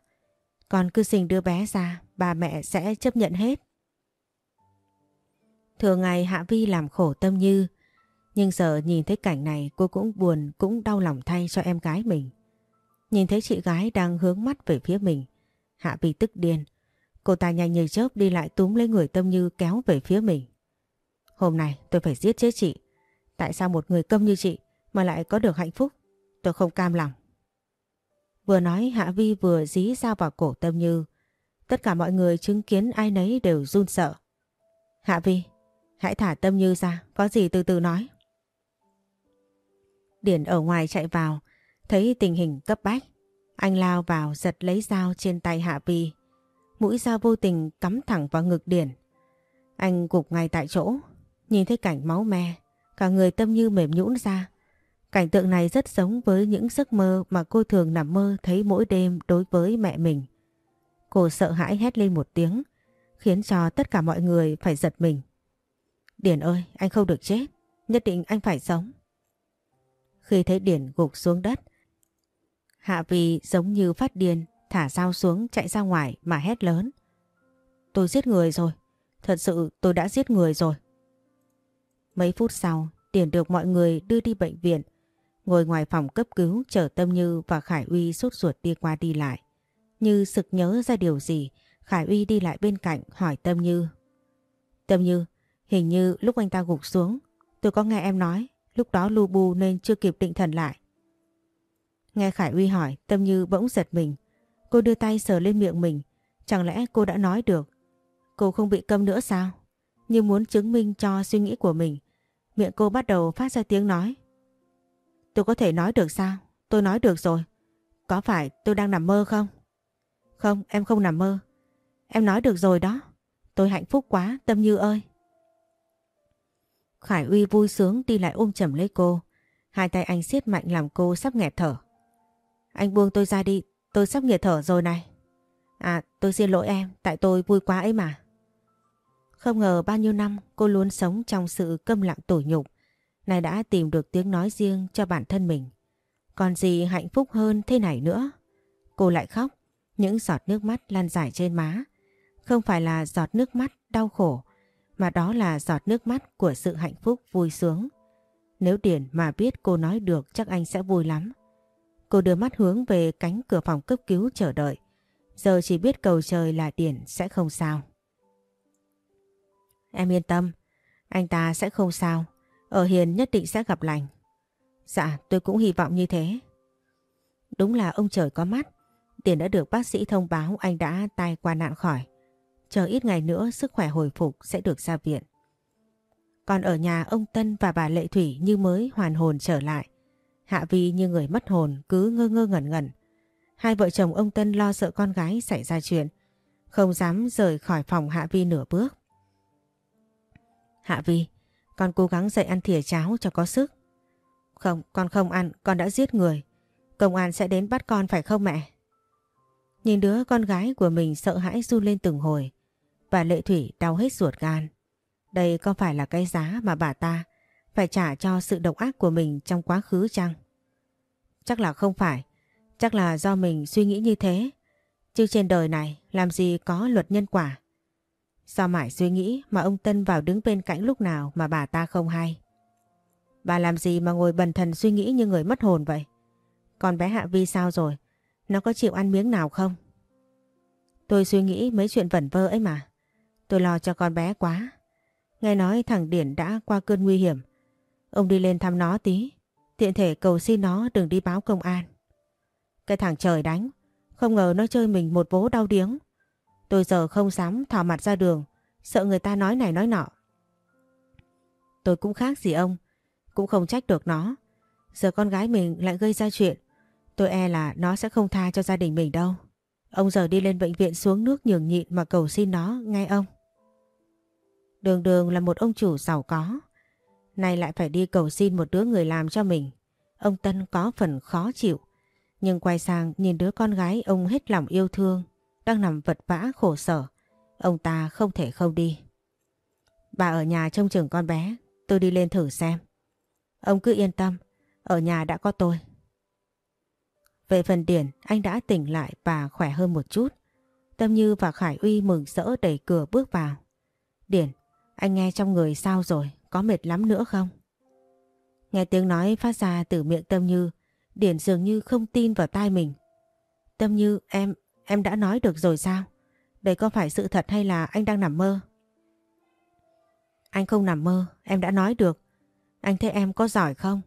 Con cứ sinh đứa bé ra, ba mẹ sẽ chấp nhận hết. Thường ngày Hạ Vi làm khổ tâm như, nhưng giờ nhìn thấy cảnh này cô cũng buồn cũng đau lòng thay cho em gái mình. Nhìn thấy chị gái đang hướng mắt về phía mình, Hạ Vi tức điên. Cô ta nhanh như chớp đi lại túm lấy người tâm như kéo về phía mình. Hôm nay tôi phải giết chết chị. Tại sao một người câm như chị mà lại có được hạnh phúc? Tôi không cam lòng. Vừa nói Hạ Vi vừa dí dao vào cổ Tâm Như. Tất cả mọi người chứng kiến ai nấy đều run sợ. Hạ Vi, hãy thả Tâm Như ra, có gì từ từ nói. Điển ở ngoài chạy vào, thấy tình hình cấp bách. Anh lao vào giật lấy dao trên tay Hạ Vi. Mũi dao vô tình cắm thẳng vào ngực Điển. Anh gục ngay tại chỗ, nhìn thấy cảnh máu me, cả người Tâm Như mềm nhũn ra. Cảnh tượng này rất giống với những giấc mơ mà cô thường nằm mơ thấy mỗi đêm đối với mẹ mình. Cô sợ hãi hét lên một tiếng, khiến cho tất cả mọi người phải giật mình. Điển ơi, anh không được chết, nhất định anh phải sống. Khi thấy Điển gục xuống đất, Hạ Vì giống như phát điên, thả dao xuống chạy ra ngoài mà hét lớn. Tôi giết người rồi, thật sự tôi đã giết người rồi. Mấy phút sau, Tiền được mọi người đưa đi bệnh viện, Ngồi ngoài phòng cấp cứu chờ Tâm Như và Khải Uy sốt ruột đi qua đi lại. Như sực nhớ ra điều gì, Khải Uy đi lại bên cạnh hỏi Tâm Như. Tâm Như, hình như lúc anh ta gục xuống, tôi có nghe em nói, lúc đó lu bu nên chưa kịp định thần lại. Nghe Khải Uy hỏi, Tâm Như bỗng giật mình. Cô đưa tay sờ lên miệng mình, chẳng lẽ cô đã nói được. Cô không bị câm nữa sao? Như muốn chứng minh cho suy nghĩ của mình. Miệng cô bắt đầu phát ra tiếng nói. Tôi có thể nói được sao? Tôi nói được rồi. Có phải tôi đang nằm mơ không? Không, em không nằm mơ. Em nói được rồi đó. Tôi hạnh phúc quá, Tâm Như ơi. Khải Uy vui sướng đi lại ôm chầm lấy cô. Hai tay anh siết mạnh làm cô sắp nghẹt thở. Anh buông tôi ra đi, tôi sắp nghiệt thở rồi này. À, tôi xin lỗi em, tại tôi vui quá ấy mà. Không ngờ bao nhiêu năm cô luôn sống trong sự câm lặng tủi nhục. Này đã tìm được tiếng nói riêng cho bản thân mình. Còn gì hạnh phúc hơn thế này nữa? Cô lại khóc, những giọt nước mắt lan dài trên má. Không phải là giọt nước mắt đau khổ, mà đó là giọt nước mắt của sự hạnh phúc vui sướng. Nếu Điển mà biết cô nói được chắc anh sẽ vui lắm. Cô đưa mắt hướng về cánh cửa phòng cấp cứu chờ đợi. Giờ chỉ biết cầu trời là Điển sẽ không sao. Em yên tâm, anh ta sẽ không sao. Ở Hiền nhất định sẽ gặp lành. Dạ tôi cũng hy vọng như thế. Đúng là ông trời có mắt. Tiền đã được bác sĩ thông báo anh đã tai qua nạn khỏi. Chờ ít ngày nữa sức khỏe hồi phục sẽ được ra viện. Còn ở nhà ông Tân và bà Lệ Thủy như mới hoàn hồn trở lại. Hạ Vi như người mất hồn cứ ngơ ngơ ngẩn ngẩn. Hai vợ chồng ông Tân lo sợ con gái xảy ra chuyện. Không dám rời khỏi phòng Hạ Vi nửa bước. Hạ Vi, con cố gắng dậy ăn thìa cháo cho có sức. Không, con không ăn, con đã giết người. Công an sẽ đến bắt con phải không mẹ? Nhìn đứa con gái của mình sợ hãi run lên từng hồi. và Lệ Thủy đau hết ruột gan. Đây có phải là cái giá mà bà ta phải trả cho sự độc ác của mình trong quá khứ chăng? Chắc là không phải. Chắc là do mình suy nghĩ như thế. Chứ trên đời này, làm gì có luật nhân quả. Sao mãi suy nghĩ mà ông Tân vào đứng bên cạnh lúc nào mà bà ta không hay? Bà làm gì mà ngồi bần thần suy nghĩ như người mất hồn vậy? Còn bé Hạ Vi sao rồi? Nó có chịu ăn miếng nào không? Tôi suy nghĩ mấy chuyện vẩn vơ ấy mà. Tôi lo cho con bé quá. Nghe nói thằng Điển đã qua cơn nguy hiểm. Ông đi lên thăm nó tí. Tiện thể cầu xin nó đừng đi báo công an. Cái thằng trời đánh. Không ngờ nó chơi mình một vố đau điếng. Tôi giờ không dám thò mặt ra đường. Sợ người ta nói này nói nọ. Tôi cũng khác gì ông. Cũng không trách được nó. Giờ con gái mình lại gây ra chuyện. Tôi e là nó sẽ không tha cho gia đình mình đâu. Ông giờ đi lên bệnh viện xuống nước nhường nhịn mà cầu xin nó, nghe ông. Đường đường là một ông chủ giàu có. Nay lại phải đi cầu xin một đứa người làm cho mình. Ông Tân có phần khó chịu. Nhưng quay sang nhìn đứa con gái ông hết lòng yêu thương, đang nằm vật vã khổ sở. Ông ta không thể không đi. Bà ở nhà trông chừng con bé, tôi đi lên thử xem. Ông cứ yên tâm, ở nhà đã có tôi. Về phần Điển, anh đã tỉnh lại và khỏe hơn một chút. Tâm Như và Khải Uy mừng rỡ đẩy cửa bước vào. Điển, anh nghe trong người sao rồi, có mệt lắm nữa không? Nghe tiếng nói phát ra từ miệng Tâm Như, Điển dường như không tin vào tai mình. Tâm Như, em, em đã nói được rồi sao? Đây có phải sự thật hay là anh đang nằm mơ? Anh không nằm mơ, em đã nói được. Anh thấy em có giỏi không?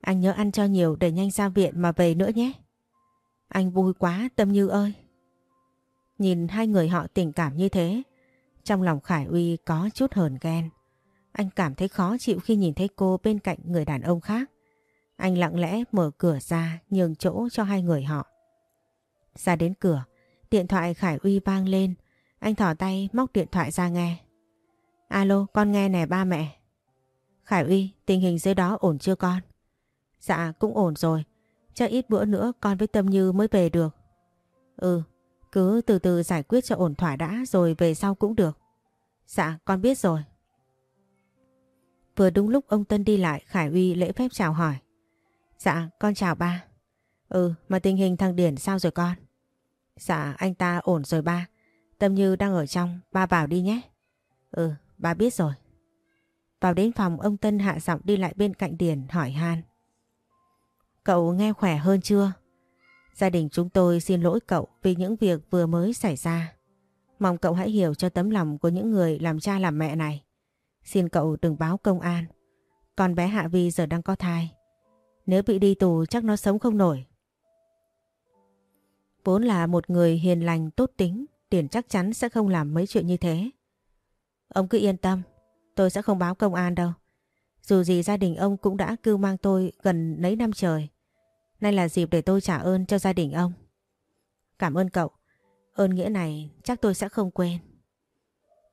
Anh nhớ ăn cho nhiều để nhanh ra viện mà về nữa nhé. Anh vui quá Tâm Như ơi. Nhìn hai người họ tình cảm như thế, trong lòng Khải Uy có chút hờn ghen. Anh cảm thấy khó chịu khi nhìn thấy cô bên cạnh người đàn ông khác. Anh lặng lẽ mở cửa ra nhường chỗ cho hai người họ. Ra đến cửa, điện thoại Khải Uy vang lên. Anh thỏ tay móc điện thoại ra nghe. Alo, con nghe nè ba mẹ. Khải Uy, tình hình dưới đó ổn chưa con? Dạ, cũng ổn rồi. Chắc ít bữa nữa con với Tâm Như mới về được. Ừ, cứ từ từ giải quyết cho ổn thỏa đã rồi về sau cũng được. Dạ, con biết rồi. Vừa đúng lúc ông Tân đi lại Khải Uy lễ phép chào hỏi. Dạ, con chào ba. Ừ, mà tình hình thằng Điển sao rồi con? Dạ, anh ta ổn rồi ba. Tâm Như đang ở trong, ba vào đi nhé. Ừ, ba biết rồi. Vào đến phòng ông Tân hạ giọng đi lại bên cạnh Điển hỏi han. Cậu nghe khỏe hơn chưa? Gia đình chúng tôi xin lỗi cậu vì những việc vừa mới xảy ra. Mong cậu hãy hiểu cho tấm lòng của những người làm cha làm mẹ này. Xin cậu đừng báo công an. Con bé Hạ Vi giờ đang có thai. Nếu bị đi tù chắc nó sống không nổi. Vốn là một người hiền lành tốt tính, Điển chắc chắn sẽ không làm mấy chuyện như thế. Ông cứ yên tâm, tôi sẽ không báo công an đâu. Dù gì gia đình ông cũng đã cưu mang tôi gần mấy năm trời. Nay là dịp để tôi trả ơn cho gia đình ông. Cảm ơn cậu. Ơn nghĩa này chắc tôi sẽ không quên.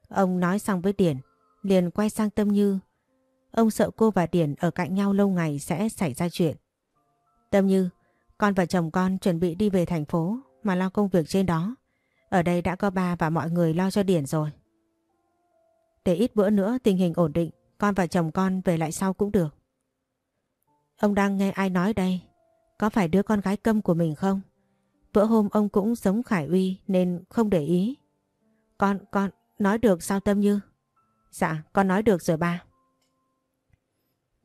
Ông nói xong với Điển, liền quay sang Tâm Như. Ông sợ cô và Điển ở cạnh nhau lâu ngày sẽ xảy ra chuyện. Tâm Như, con và chồng con chuẩn bị đi về thành phố mà lo công việc trên đó. Ở đây đã có ba và mọi người lo cho Điển rồi. Để ít bữa nữa tình hình ổn định, con và chồng con về lại sau cũng được. Ông đang nghe ai nói đây? Có phải đứa con gái câm của mình không? Bữa hôm ông cũng giống Khải Uy nên không để ý. Con, con, nói được sao Tâm Như? Dạ, con nói được rồi ba.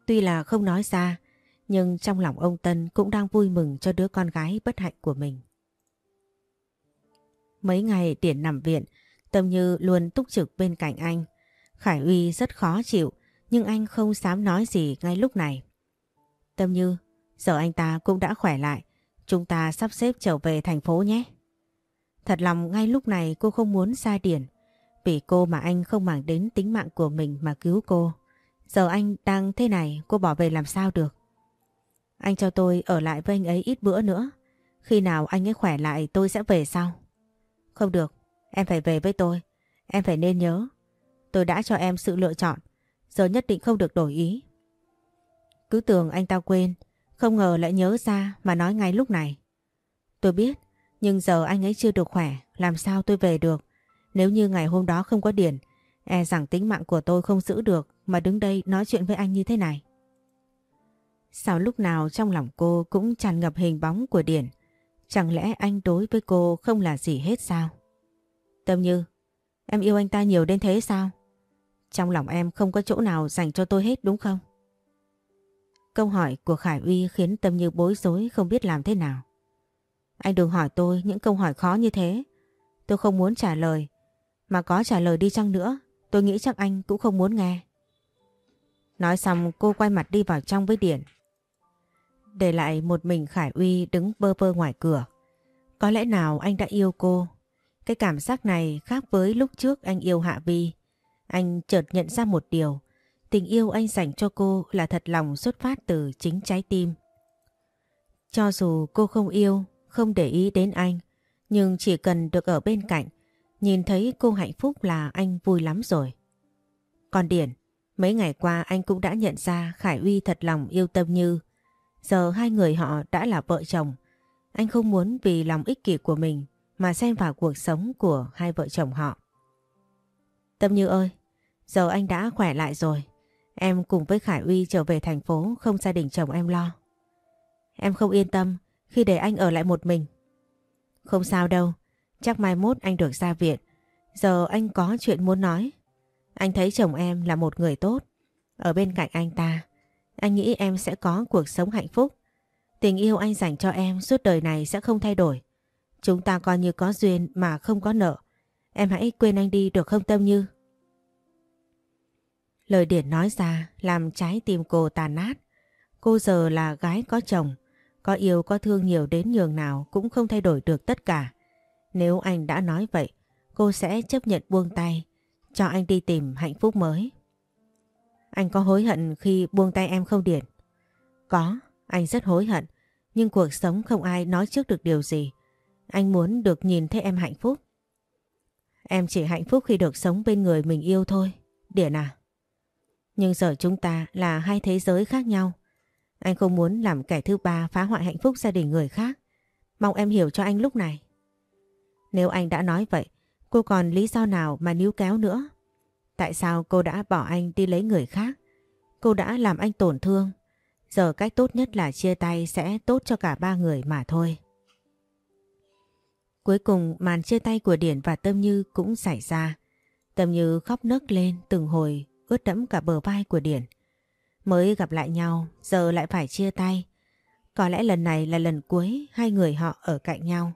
Tuy là không nói ra, nhưng trong lòng ông Tân cũng đang vui mừng cho đứa con gái bất hạnh của mình. Mấy ngày Điển nằm viện, Tâm Như luôn túc trực bên cạnh anh. Khải Uy rất khó chịu, nhưng anh không dám nói gì ngay lúc này. Tâm Như, giờ anh ta cũng đã khỏe lại, chúng ta sắp xếp trở về thành phố nhé. Thật lòng ngay lúc này cô không muốn xa Điển, vì cô mà anh không màng đến tính mạng của mình mà cứu cô. Giờ anh đang thế này cô bỏ về làm sao được. Anh cho tôi ở lại với anh ấy ít bữa nữa. Khi nào anh ấy khỏe lại tôi sẽ về sau. Không được, em phải về với tôi. Em phải nên nhớ. Tôi đã cho em sự lựa chọn. Giờ nhất định không được đổi ý. Cứ tưởng anh ta quên. Không ngờ lại nhớ ra mà nói ngay lúc này. Tôi biết, nhưng giờ anh ấy chưa được khỏe. Làm sao tôi về được? Nếu như ngày hôm đó không có Điển, e rằng tính mạng của tôi không giữ được mà đứng đây nói chuyện với anh như thế này. Sao lúc nào trong lòng cô cũng tràn ngập hình bóng của Điển? Chẳng lẽ anh đối với cô không là gì hết sao? Tâm Như, em yêu anh ta nhiều đến thế sao? Trong lòng em không có chỗ nào dành cho tôi hết đúng không? Câu hỏi của Khải Uy khiến Tâm Như bối rối không biết làm thế nào. Anh đừng hỏi tôi những câu hỏi khó như thế. Tôi không muốn trả lời. Mà có trả lời đi chăng nữa, tôi nghĩ chắc anh cũng không muốn nghe. Nói xong cô quay mặt đi vào trong với Điển. Để lại một mình Khải Uy đứng bơ vơ ngoài cửa. Có lẽ nào anh đã yêu cô? Cái cảm giác này khác với lúc trước anh yêu Hạ Vi. Anh chợt nhận ra một điều. Tình yêu anh dành cho cô là thật lòng xuất phát từ chính trái tim. Cho dù cô không yêu, không để ý đến anh, nhưng chỉ cần được ở bên cạnh, nhìn thấy cô hạnh phúc là anh vui lắm rồi. Còn Điển, mấy ngày qua anh cũng đã nhận ra Khải Uy thật lòng yêu Tâm Như. Giờ hai người họ đã là vợ chồng. Anh không muốn vì lòng ích kỷ của mình mà xen vào cuộc sống của hai vợ chồng họ. Tâm Như ơi, giờ anh đã khỏe lại rồi. Em cùng với Khải Uy trở về thành phố không gia đình chồng em lo. Em không yên tâm khi để anh ở lại một mình. Không sao đâu, chắc mai mốt anh được ra viện. Giờ anh có chuyện muốn nói. Anh thấy chồng em là một người tốt. Ở bên cạnh anh ta, anh nghĩ em sẽ có cuộc sống hạnh phúc. Tình yêu anh dành cho em suốt đời này sẽ không thay đổi. Chúng ta coi như có duyên mà không có nợ. Em hãy quên anh đi được không Tâm Như? Lời Điển nói ra làm trái tim cô tàn nát. Cô giờ là gái có chồng. Có yêu có thương nhiều đến nhường nào cũng không thay đổi được tất cả. Nếu anh đã nói vậy, cô sẽ chấp nhận buông tay, cho anh đi tìm hạnh phúc mới. Anh có hối hận khi buông tay em không Điển? Có, anh rất hối hận. Nhưng cuộc sống không ai nói trước được điều gì. Anh muốn được nhìn thấy em hạnh phúc. Em chỉ hạnh phúc khi được sống bên người mình yêu thôi. Điển à? Nhưng giờ chúng ta là hai thế giới khác nhau. Anh không muốn làm kẻ thứ ba phá hoại hạnh phúc gia đình người khác. Mong em hiểu cho anh lúc này. Nếu anh đã nói vậy, cô còn lý do nào mà níu kéo nữa? Tại sao cô đã bỏ anh đi lấy người khác? Cô đã làm anh tổn thương. Giờ cách tốt nhất là chia tay sẽ tốt cho cả ba người mà thôi. Cuối cùng màn chia tay của Điển và Tâm Như cũng xảy ra. Tâm Như khóc nấc lên từng hồi ướt đẫm cả bờ vai của Điển. Mới gặp lại nhau, giờ lại phải chia tay. Có lẽ lần này là lần cuối hai người họ ở cạnh nhau.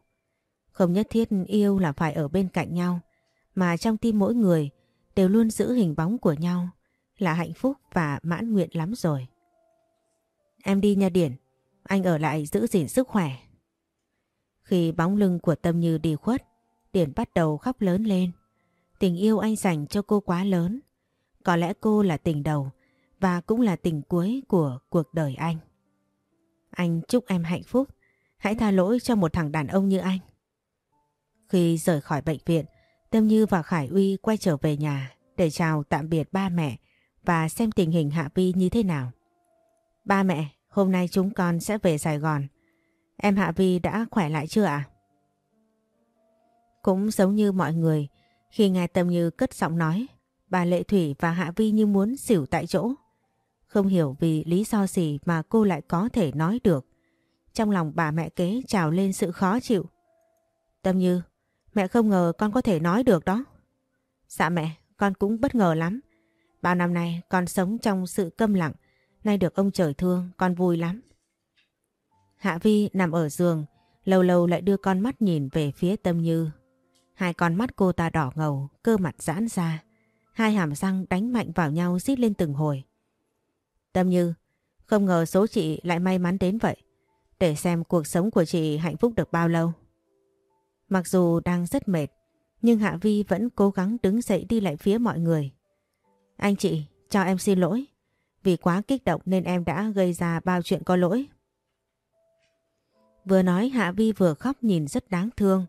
Không nhất thiết yêu là phải ở bên cạnh nhau, mà trong tim mỗi người đều luôn giữ hình bóng của nhau là hạnh phúc và mãn nguyện lắm rồi. Em đi nha Điển, anh ở lại giữ gìn sức khỏe. Khi bóng lưng của Tâm Như đi khuất, Điển bắt đầu khóc lớn lên. Tình yêu anh dành cho cô quá lớn. Có lẽ cô là tình đầu và cũng là tình cuối của cuộc đời anh. Anh chúc em hạnh phúc. Hãy tha lỗi cho một thằng đàn ông như anh. Khi rời khỏi bệnh viện, Tâm Như và Khải Uy quay trở về nhà để chào tạm biệt ba mẹ và xem tình hình Hạ Vi như thế nào. Ba mẹ, hôm nay chúng con sẽ về Sài Gòn. Em Hạ Vi đã khỏe lại chưa ạ? Cũng giống như mọi người, khi nghe Tâm Như cất giọng nói, bà Lệ Thủy và Hạ Vi như muốn xỉu tại chỗ. Không hiểu vì lý do gì mà cô lại có thể nói được. Trong lòng bà mẹ kế trào lên sự khó chịu. Tâm Như, mẹ không ngờ con có thể nói được đó. Dạ mẹ, con cũng bất ngờ lắm. Bao năm nay con sống trong sự câm lặng, nay được ông trời thương, con vui lắm. Hạ Vi nằm ở giường, lâu lâu lại đưa con mắt nhìn về phía Tâm Như. Hai con mắt cô ta đỏ ngầu, cơ mặt giãn ra. Hai hàm răng đánh mạnh vào nhau rít lên từng hồi. Tâm Như, không ngờ số chị lại may mắn đến vậy. Để xem cuộc sống của chị hạnh phúc được bao lâu. Mặc dù đang rất mệt, nhưng Hạ Vi vẫn cố gắng đứng dậy đi lại phía mọi người. Anh chị, cho em xin lỗi. Vì quá kích động nên em đã gây ra bao chuyện có lỗi. Vừa nói Hạ Vi vừa khóc nhìn rất đáng thương.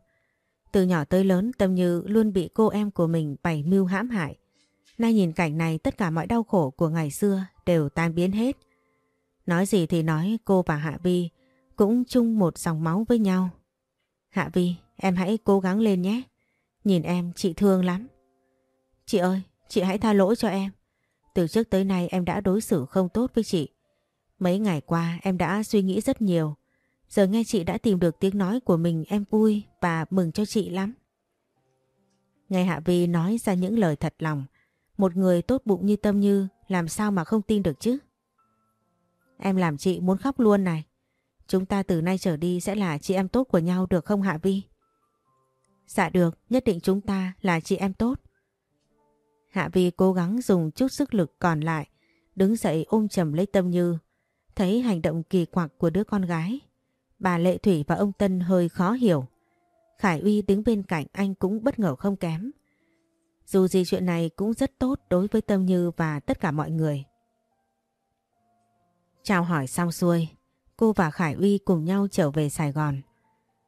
Từ nhỏ tới lớn Tâm Như luôn bị cô em của mình bày mưu hãm hại. Nay nhìn cảnh này tất cả mọi đau khổ của ngày xưa đều tan biến hết. Nói gì thì nói cô và Hạ Vi cũng chung một dòng máu với nhau. Hạ Vi, em hãy cố gắng lên nhé. Nhìn em chị thương lắm. Chị ơi, chị hãy tha lỗi cho em. Từ trước tới nay em đã đối xử không tốt với chị. Mấy ngày qua em đã suy nghĩ rất nhiều. Giờ nghe chị đã tìm được tiếng nói của mình em vui và mừng cho chị lắm. Nghe Hạ Vi nói ra những lời thật lòng. Một người tốt bụng như Tâm Như làm sao mà không tin được chứ? Em làm chị muốn khóc luôn này. Chúng ta từ nay trở đi sẽ là chị em tốt của nhau được không Hạ Vi? Dạ được, nhất định chúng ta là chị em tốt. Hạ Vi cố gắng dùng chút sức lực còn lại, đứng dậy ôm chầm lấy Tâm Như. Thấy hành động kỳ quặc của đứa con gái, bà Lệ Thủy và ông Tân hơi khó hiểu. Khải Uy đứng bên cạnh anh cũng bất ngờ không kém. Dù gì chuyện này cũng rất tốt đối với Tâm Như và tất cả mọi người. Chào hỏi xong xuôi, cô và Khải Uy cùng nhau trở về Sài Gòn.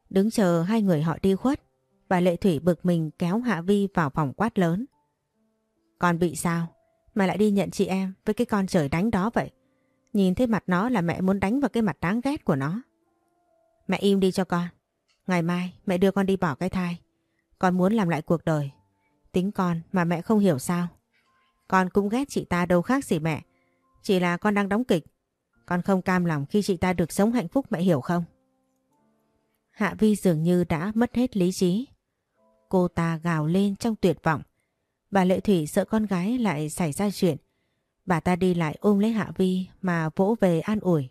Đứng chờ hai người họ đi khuất, bà Lệ Thủy bực mình kéo Hạ Vi vào phòng quát lớn. Con bị sao? Mà lại đi nhận chị em với cái con trời đánh đó vậy. Nhìn thấy mặt nó là mẹ muốn đánh vào cái mặt đáng ghét của nó. Mẹ im đi cho con. Ngày mai mẹ đưa con đi bỏ cái thai. Con muốn làm lại cuộc đời. Tính con mà mẹ không hiểu sao. Con cũng ghét chị ta đâu khác gì mẹ. Chỉ là con đang đóng kịch. Con không cam lòng khi chị ta được sống hạnh phúc mẹ hiểu không? Hạ Vi dường như đã mất hết lý trí. Cô ta gào lên trong tuyệt vọng. Bà Lệ Thủy sợ con gái lại xảy ra chuyện. Bà ta đi lại ôm lấy Hạ Vi mà vỗ về an ủi.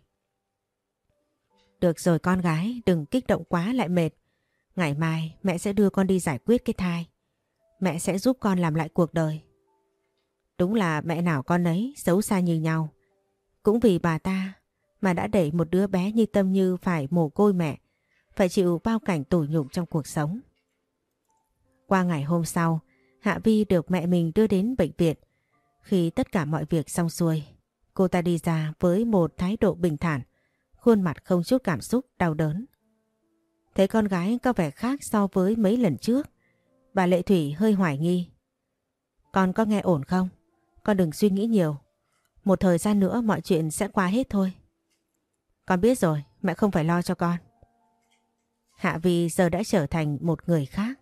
Được rồi con gái, đừng kích động quá lại mệt. Ngày mai mẹ sẽ đưa con đi giải quyết cái thai. Mẹ sẽ giúp con làm lại cuộc đời. Đúng là mẹ nào con ấy xấu xa như nhau. Cũng vì bà ta mà đã đẩy một đứa bé như Tâm Như phải mồ côi mẹ, phải chịu bao cảnh tủi nhục trong cuộc sống. Qua ngày hôm sau, Hạ Vi được mẹ mình đưa đến bệnh viện. Khi tất cả mọi việc xong xuôi, cô ta đi ra với một thái độ bình thản, khuôn mặt không chút cảm xúc đau đớn. Thấy con gái có vẻ khác so với mấy lần trước, bà Lệ Thủy hơi hoài nghi. Con có nghe ổn không? Con đừng suy nghĩ nhiều. Một thời gian nữa mọi chuyện sẽ qua hết thôi. Con biết rồi, mẹ không phải lo cho con. Hạ Vi giờ đã trở thành một người khác.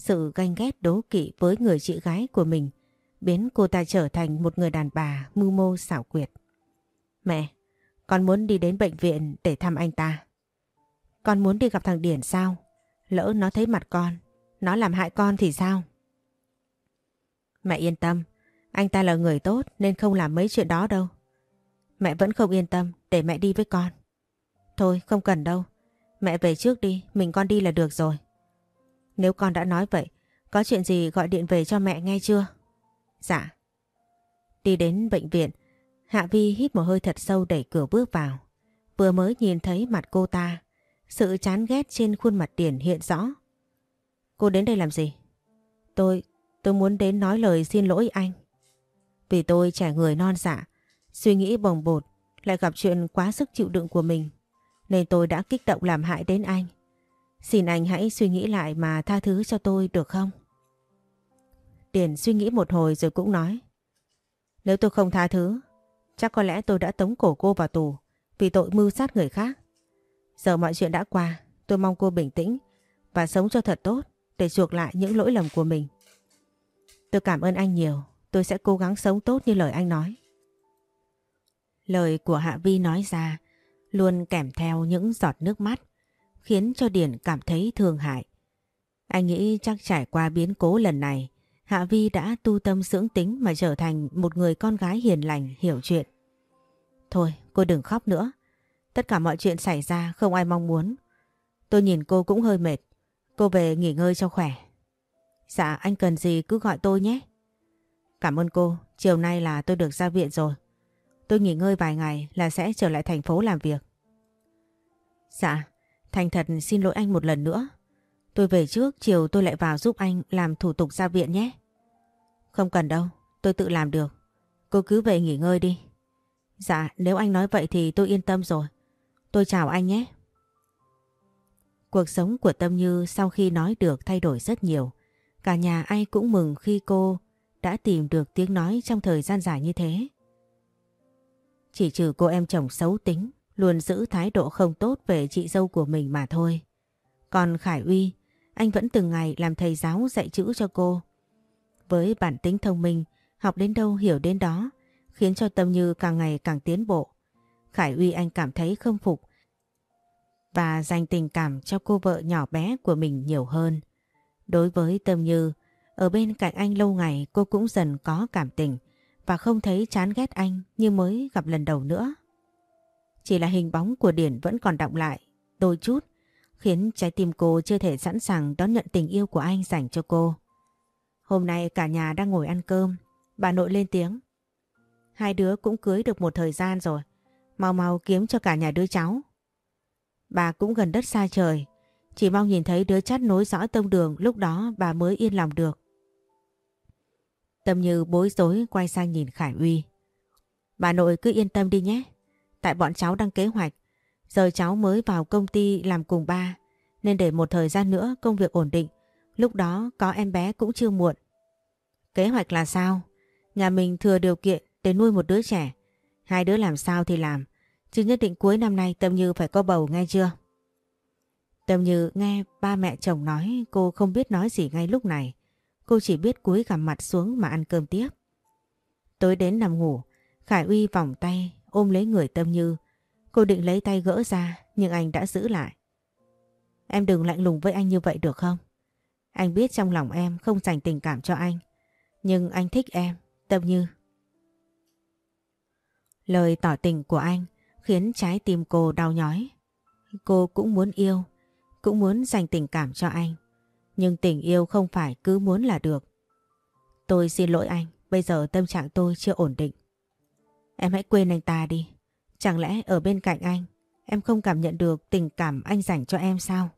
Sự ganh ghét đố kỵ với người chị gái của mình biến cô ta trở thành một người đàn bà mưu mô xảo quyệt. Mẹ, con muốn đi đến bệnh viện để thăm anh ta. Con muốn đi gặp thằng Điển sao? Lỡ nó thấy mặt con, nó làm hại con thì sao? Mẹ yên tâm, anh ta là người tốt nên không làm mấy chuyện đó đâu. Mẹ vẫn không yên tâm để mẹ đi với con. Thôi không cần đâu, mẹ về trước đi, mình con đi là được rồi. Nếu con đã nói vậy, có chuyện gì gọi điện về cho mẹ nghe chưa? Dạ. Đi đến bệnh viện, Hạ Vi hít một hơi thật sâu đẩy cửa bước vào. Vừa mới nhìn thấy mặt cô ta, sự chán ghét trên khuôn mặt Điển hiện rõ. Cô đến đây làm gì? Tôi, tôi muốn đến nói lời xin lỗi anh. Vì tôi trẻ người non dạ, suy nghĩ bồng bột, lại gặp chuyện quá sức chịu đựng của mình. Nên tôi đã kích động làm hại đến anh. Xin anh hãy suy nghĩ lại mà tha thứ cho tôi được không? Điền suy nghĩ một hồi rồi cũng nói. Nếu tôi không tha thứ, chắc có lẽ tôi đã tống cổ cô vào tù vì tội mưu sát người khác. Giờ mọi chuyện đã qua, tôi mong cô bình tĩnh và sống cho thật tốt để chuộc lại những lỗi lầm của mình. Tôi cảm ơn anh nhiều, tôi sẽ cố gắng sống tốt như lời anh nói. Lời của Hạ Vi nói ra luôn kèm theo những giọt nước mắt khiến cho Điển cảm thấy thương hại. Anh nghĩ chắc trải qua biến cố lần này, Hạ Vi đã tu tâm dưỡng tính mà trở thành một người con gái hiền lành, hiểu chuyện. Thôi, cô đừng khóc nữa. Tất cả mọi chuyện xảy ra không ai mong muốn. Tôi nhìn cô cũng hơi mệt. Cô về nghỉ ngơi cho khỏe. Dạ, anh cần gì cứ gọi tôi nhé. Cảm ơn cô, chiều nay là tôi được ra viện rồi. Tôi nghỉ ngơi vài ngày là sẽ trở lại thành phố làm việc. Dạ, Thành thật xin lỗi anh một lần nữa. Tôi về trước, chiều tôi lại vào giúp anh làm thủ tục ra viện nhé. Không cần đâu, tôi tự làm được. Cô cứ về nghỉ ngơi đi. Dạ, nếu anh nói vậy thì tôi yên tâm rồi. Tôi chào anh nhé. Cuộc sống của Tâm Như sau khi nói được thay đổi rất nhiều. Cả nhà ai cũng mừng khi cô đã tìm được tiếng nói trong thời gian dài như thế. Chỉ trừ cô em chồng xấu tính, luôn giữ thái độ không tốt về chị dâu của mình mà thôi. Còn Khải Uy, anh vẫn từng ngày làm thầy giáo dạy chữ cho cô. Với bản tính thông minh, học đến đâu hiểu đến đó, khiến cho Tâm Như càng ngày càng tiến bộ. Khải Uy anh cảm thấy khâm phục và dành tình cảm cho cô vợ nhỏ bé của mình nhiều hơn. Đối với Tâm Như, ở bên cạnh anh lâu ngày cô cũng dần có cảm tình và không thấy chán ghét anh như mới gặp lần đầu nữa. Chỉ là hình bóng của Điển vẫn còn động lại đôi chút khiến trái tim cô chưa thể sẵn sàng đón nhận tình yêu của anh dành cho cô. Hôm nay cả nhà đang ngồi ăn cơm, bà nội lên tiếng. Hai đứa cũng cưới được một thời gian rồi, mau mau kiếm cho cả nhà đứa cháu. Bà cũng gần đất xa trời, chỉ mong nhìn thấy đứa chắt nối dõi tông đường lúc đó bà mới yên lòng được. Tâm Như bối rối quay sang nhìn Khải Uy. Bà nội cứ yên tâm đi nhé, tại bọn cháu đang kế hoạch. Giờ cháu mới vào công ty làm cùng ba, nên để một thời gian nữa công việc ổn định, lúc đó có em bé cũng chưa muộn. Kế hoạch là sao? Nhà mình thừa điều kiện để nuôi một đứa trẻ. Hai đứa làm sao thì làm, chứ nhất định cuối năm nay Tâm Như phải có bầu nghe chưa? Tâm Như nghe ba mẹ chồng nói cô không biết nói gì ngay lúc này. Cô chỉ biết cúi gằm mặt xuống mà ăn cơm tiếp. Tối đến nằm ngủ, Khải Uy vòng tay ôm lấy người Tâm Như. Cô định lấy tay gỡ ra nhưng anh đã giữ lại. Em đừng lạnh lùng với anh như vậy được không? Anh biết trong lòng em không dành tình cảm cho anh. Nhưng anh thích em, Tâm Như. Lời tỏ tình của anh khiến trái tim cô đau nhói. Cô cũng muốn yêu, cũng muốn dành tình cảm cho anh. Nhưng tình yêu không phải cứ muốn là được. Tôi xin lỗi anh, bây giờ tâm trạng tôi chưa ổn định. Em hãy quên anh ta đi. Chẳng lẽ ở bên cạnh anh, em không cảm nhận được tình cảm anh dành cho em sao?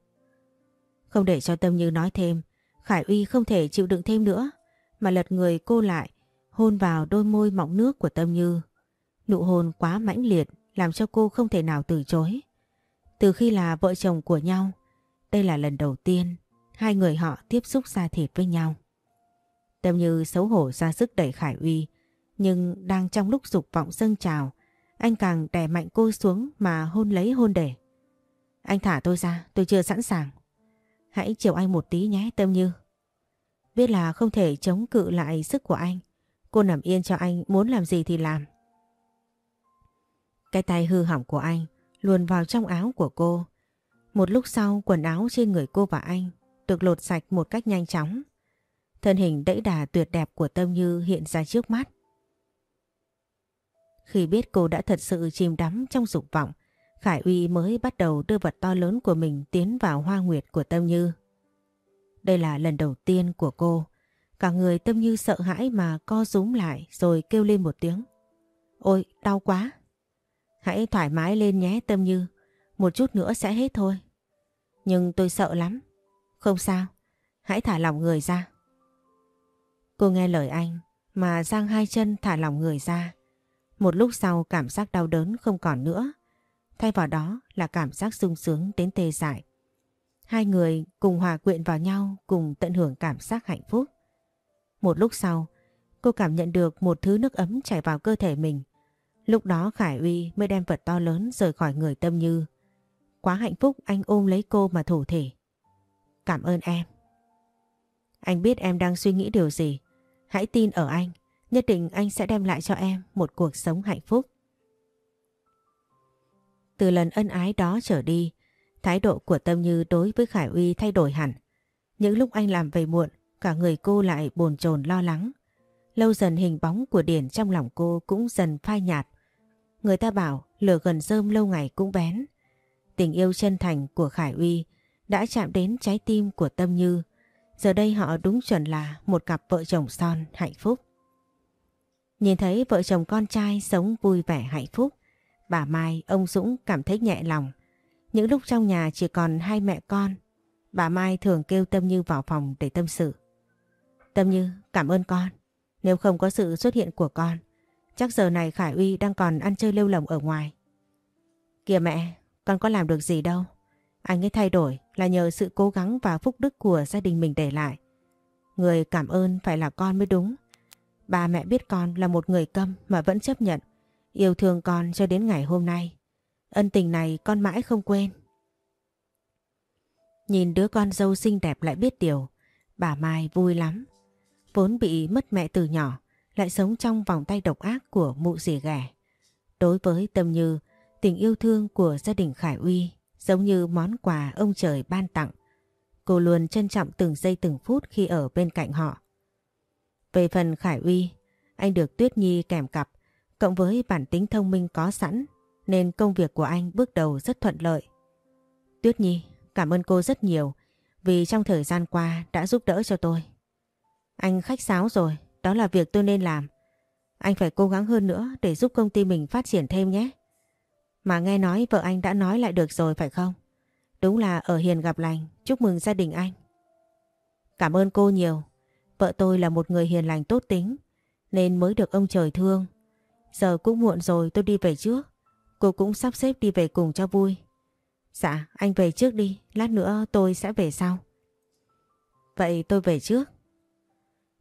Không để cho Tâm Như nói thêm, Khải Uy không thể chịu đựng thêm nữa, mà lật người cô lại, hôn vào đôi môi mọng nước của Tâm Như. Nụ hôn quá mãnh liệt, làm cho cô không thể nào từ chối. Từ khi là vợ chồng của nhau, đây là lần đầu tiên hai người họ tiếp xúc xa thịt với nhau. Tâm Như xấu hổ ra sức đẩy Khải Uy, nhưng đang trong lúc dục vọng dâng trào, anh càng đè mạnh cô xuống mà hôn lấy hôn để. Anh thả tôi ra, tôi chưa sẵn sàng. Hãy chiều anh một tí nhé Tâm Như. Biết là không thể chống cự lại sức của anh. Cô nằm yên cho anh muốn làm gì thì làm. Cái tay hư hỏng của anh luồn vào trong áo của cô. Một lúc sau quần áo trên người cô và anh được lột sạch một cách nhanh chóng. Thân hình đẫy đà tuyệt đẹp của Tâm Như hiện ra trước mắt. Khi biết cô đã thật sự chìm đắm trong dục vọng, Khải Uy mới bắt đầu đưa vật to lớn của mình tiến vào hoa nguyệt của Tâm Như. Đây là lần đầu tiên của cô. Cả người Tâm Như sợ hãi mà co rúm lại rồi kêu lên một tiếng. Ôi, đau quá! Hãy thoải mái lên nhé Tâm Như, một chút nữa sẽ hết thôi. Nhưng tôi sợ lắm. Không sao, hãy thả lỏng người ra. Cô nghe lời anh mà giang hai chân thả lỏng người ra. Một lúc sau cảm giác đau đớn không còn nữa. Thay vào đó là cảm giác sung sướng đến tê dại. Hai người cùng hòa quyện vào nhau cùng tận hưởng cảm giác hạnh phúc. Một lúc sau, cô cảm nhận được một thứ nước ấm chảy vào cơ thể mình. Lúc đó Khải Uy mới đem vật to lớn rời khỏi người Tâm Như. Quá hạnh phúc anh ôm lấy cô mà thủ thể. Cảm ơn em. Anh biết em đang suy nghĩ điều gì. Hãy tin ở anh. Nhất định anh sẽ đem lại cho em một cuộc sống hạnh phúc. Từ lần ân ái đó trở đi, thái độ của Tâm Như đối với Khải Uy thay đổi hẳn. Những lúc anh làm về muộn, cả người cô lại bồn chồn lo lắng. Lâu dần hình bóng của Điển trong lòng cô cũng dần phai nhạt. Người ta bảo lửa gần rơm lâu ngày cũng bén. Tình yêu chân thành của Khải Uy đã chạm đến trái tim của Tâm Như. Giờ đây họ đúng chuẩn là một cặp vợ chồng son hạnh phúc. Nhìn thấy vợ chồng con trai sống vui vẻ hạnh phúc, bà Mai, ông Dũng cảm thấy nhẹ lòng. Những lúc trong nhà chỉ còn hai mẹ con, bà Mai thường kêu Tâm Như vào phòng để tâm sự. Tâm Như, cảm ơn con. Nếu không có sự xuất hiện của con, chắc giờ này Khải Uy đang còn ăn chơi lêu lồng ở ngoài. Kìa mẹ, con có làm được gì đâu. Anh ấy thay đổi là nhờ sự cố gắng và phúc đức của gia đình mình để lại. Người cảm ơn phải là con mới đúng. Ba mẹ biết con là một người câm mà vẫn chấp nhận, yêu thương con cho đến ngày hôm nay. Ân tình này con mãi không quên. Nhìn đứa con dâu xinh đẹp lại biết điều, bà Mai vui lắm. Vốn bị mất mẹ từ nhỏ, lại sống trong vòng tay độc ác của mụ dì ghẻ. Đối với Tâm Như, tình yêu thương của gia đình Khải Uy giống như món quà ông trời ban tặng. Cô luôn trân trọng từng giây từng phút khi ở bên cạnh họ. Về phần Khải Uy, anh được Tuyết Nhi kèm cặp, cộng với bản tính thông minh có sẵn, nên công việc của anh bước đầu rất thuận lợi. Tuyết Nhi, cảm ơn cô rất nhiều vì trong thời gian qua đã giúp đỡ cho tôi. Anh khách sáo rồi, đó là việc tôi nên làm. Anh phải cố gắng hơn nữa để giúp công ty mình phát triển thêm nhé. Mà nghe nói vợ anh đã nói lại được rồi phải không? Đúng là ở hiền gặp lành, chúc mừng gia đình anh. Cảm ơn cô nhiều. Vợ tôi là một người hiền lành tốt tính, nên mới được ông trời thương. Giờ cũng muộn rồi tôi đi về trước. Cô cũng sắp xếp đi về cùng cho vui. Dạ, anh về trước đi, lát nữa tôi sẽ về sau. Vậy tôi về trước.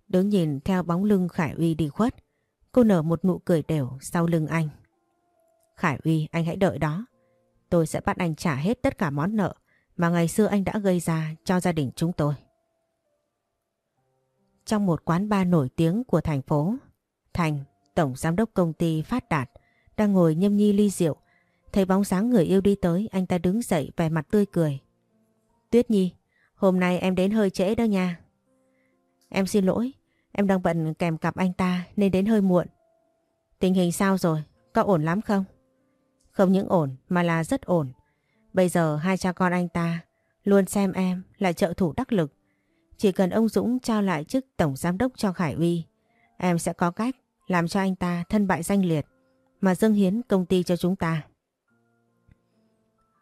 Đứng nhìn theo bóng lưng Khải Uy đi khuất, cô nở một nụ cười đều sau lưng anh. Khải Uy, anh hãy đợi đó. Tôi sẽ bắt anh trả hết tất cả món nợ mà ngày xưa anh đã gây ra cho gia đình chúng tôi. Trong một quán bar nổi tiếng của thành phố, Thành, tổng giám đốc công ty Phát Đạt, đang ngồi nhâm nhi ly rượu. Thấy bóng sáng người yêu đi tới, anh ta đứng dậy vẻ mặt tươi cười. Tuyết Nhi, hôm nay em đến hơi trễ đó nha. Em xin lỗi, em đang bận kèm cặp anh ta nên đến hơi muộn. Tình hình sao rồi, có ổn lắm không? Không những ổn mà là rất ổn. Bây giờ hai cha con anh ta luôn xem em là trợ thủ đắc lực. Chỉ cần ông Dũng trao lại chức tổng giám đốc cho Khải Uy, em sẽ có cách làm cho anh ta thân bại danh liệt mà dâng hiến công ty cho chúng ta.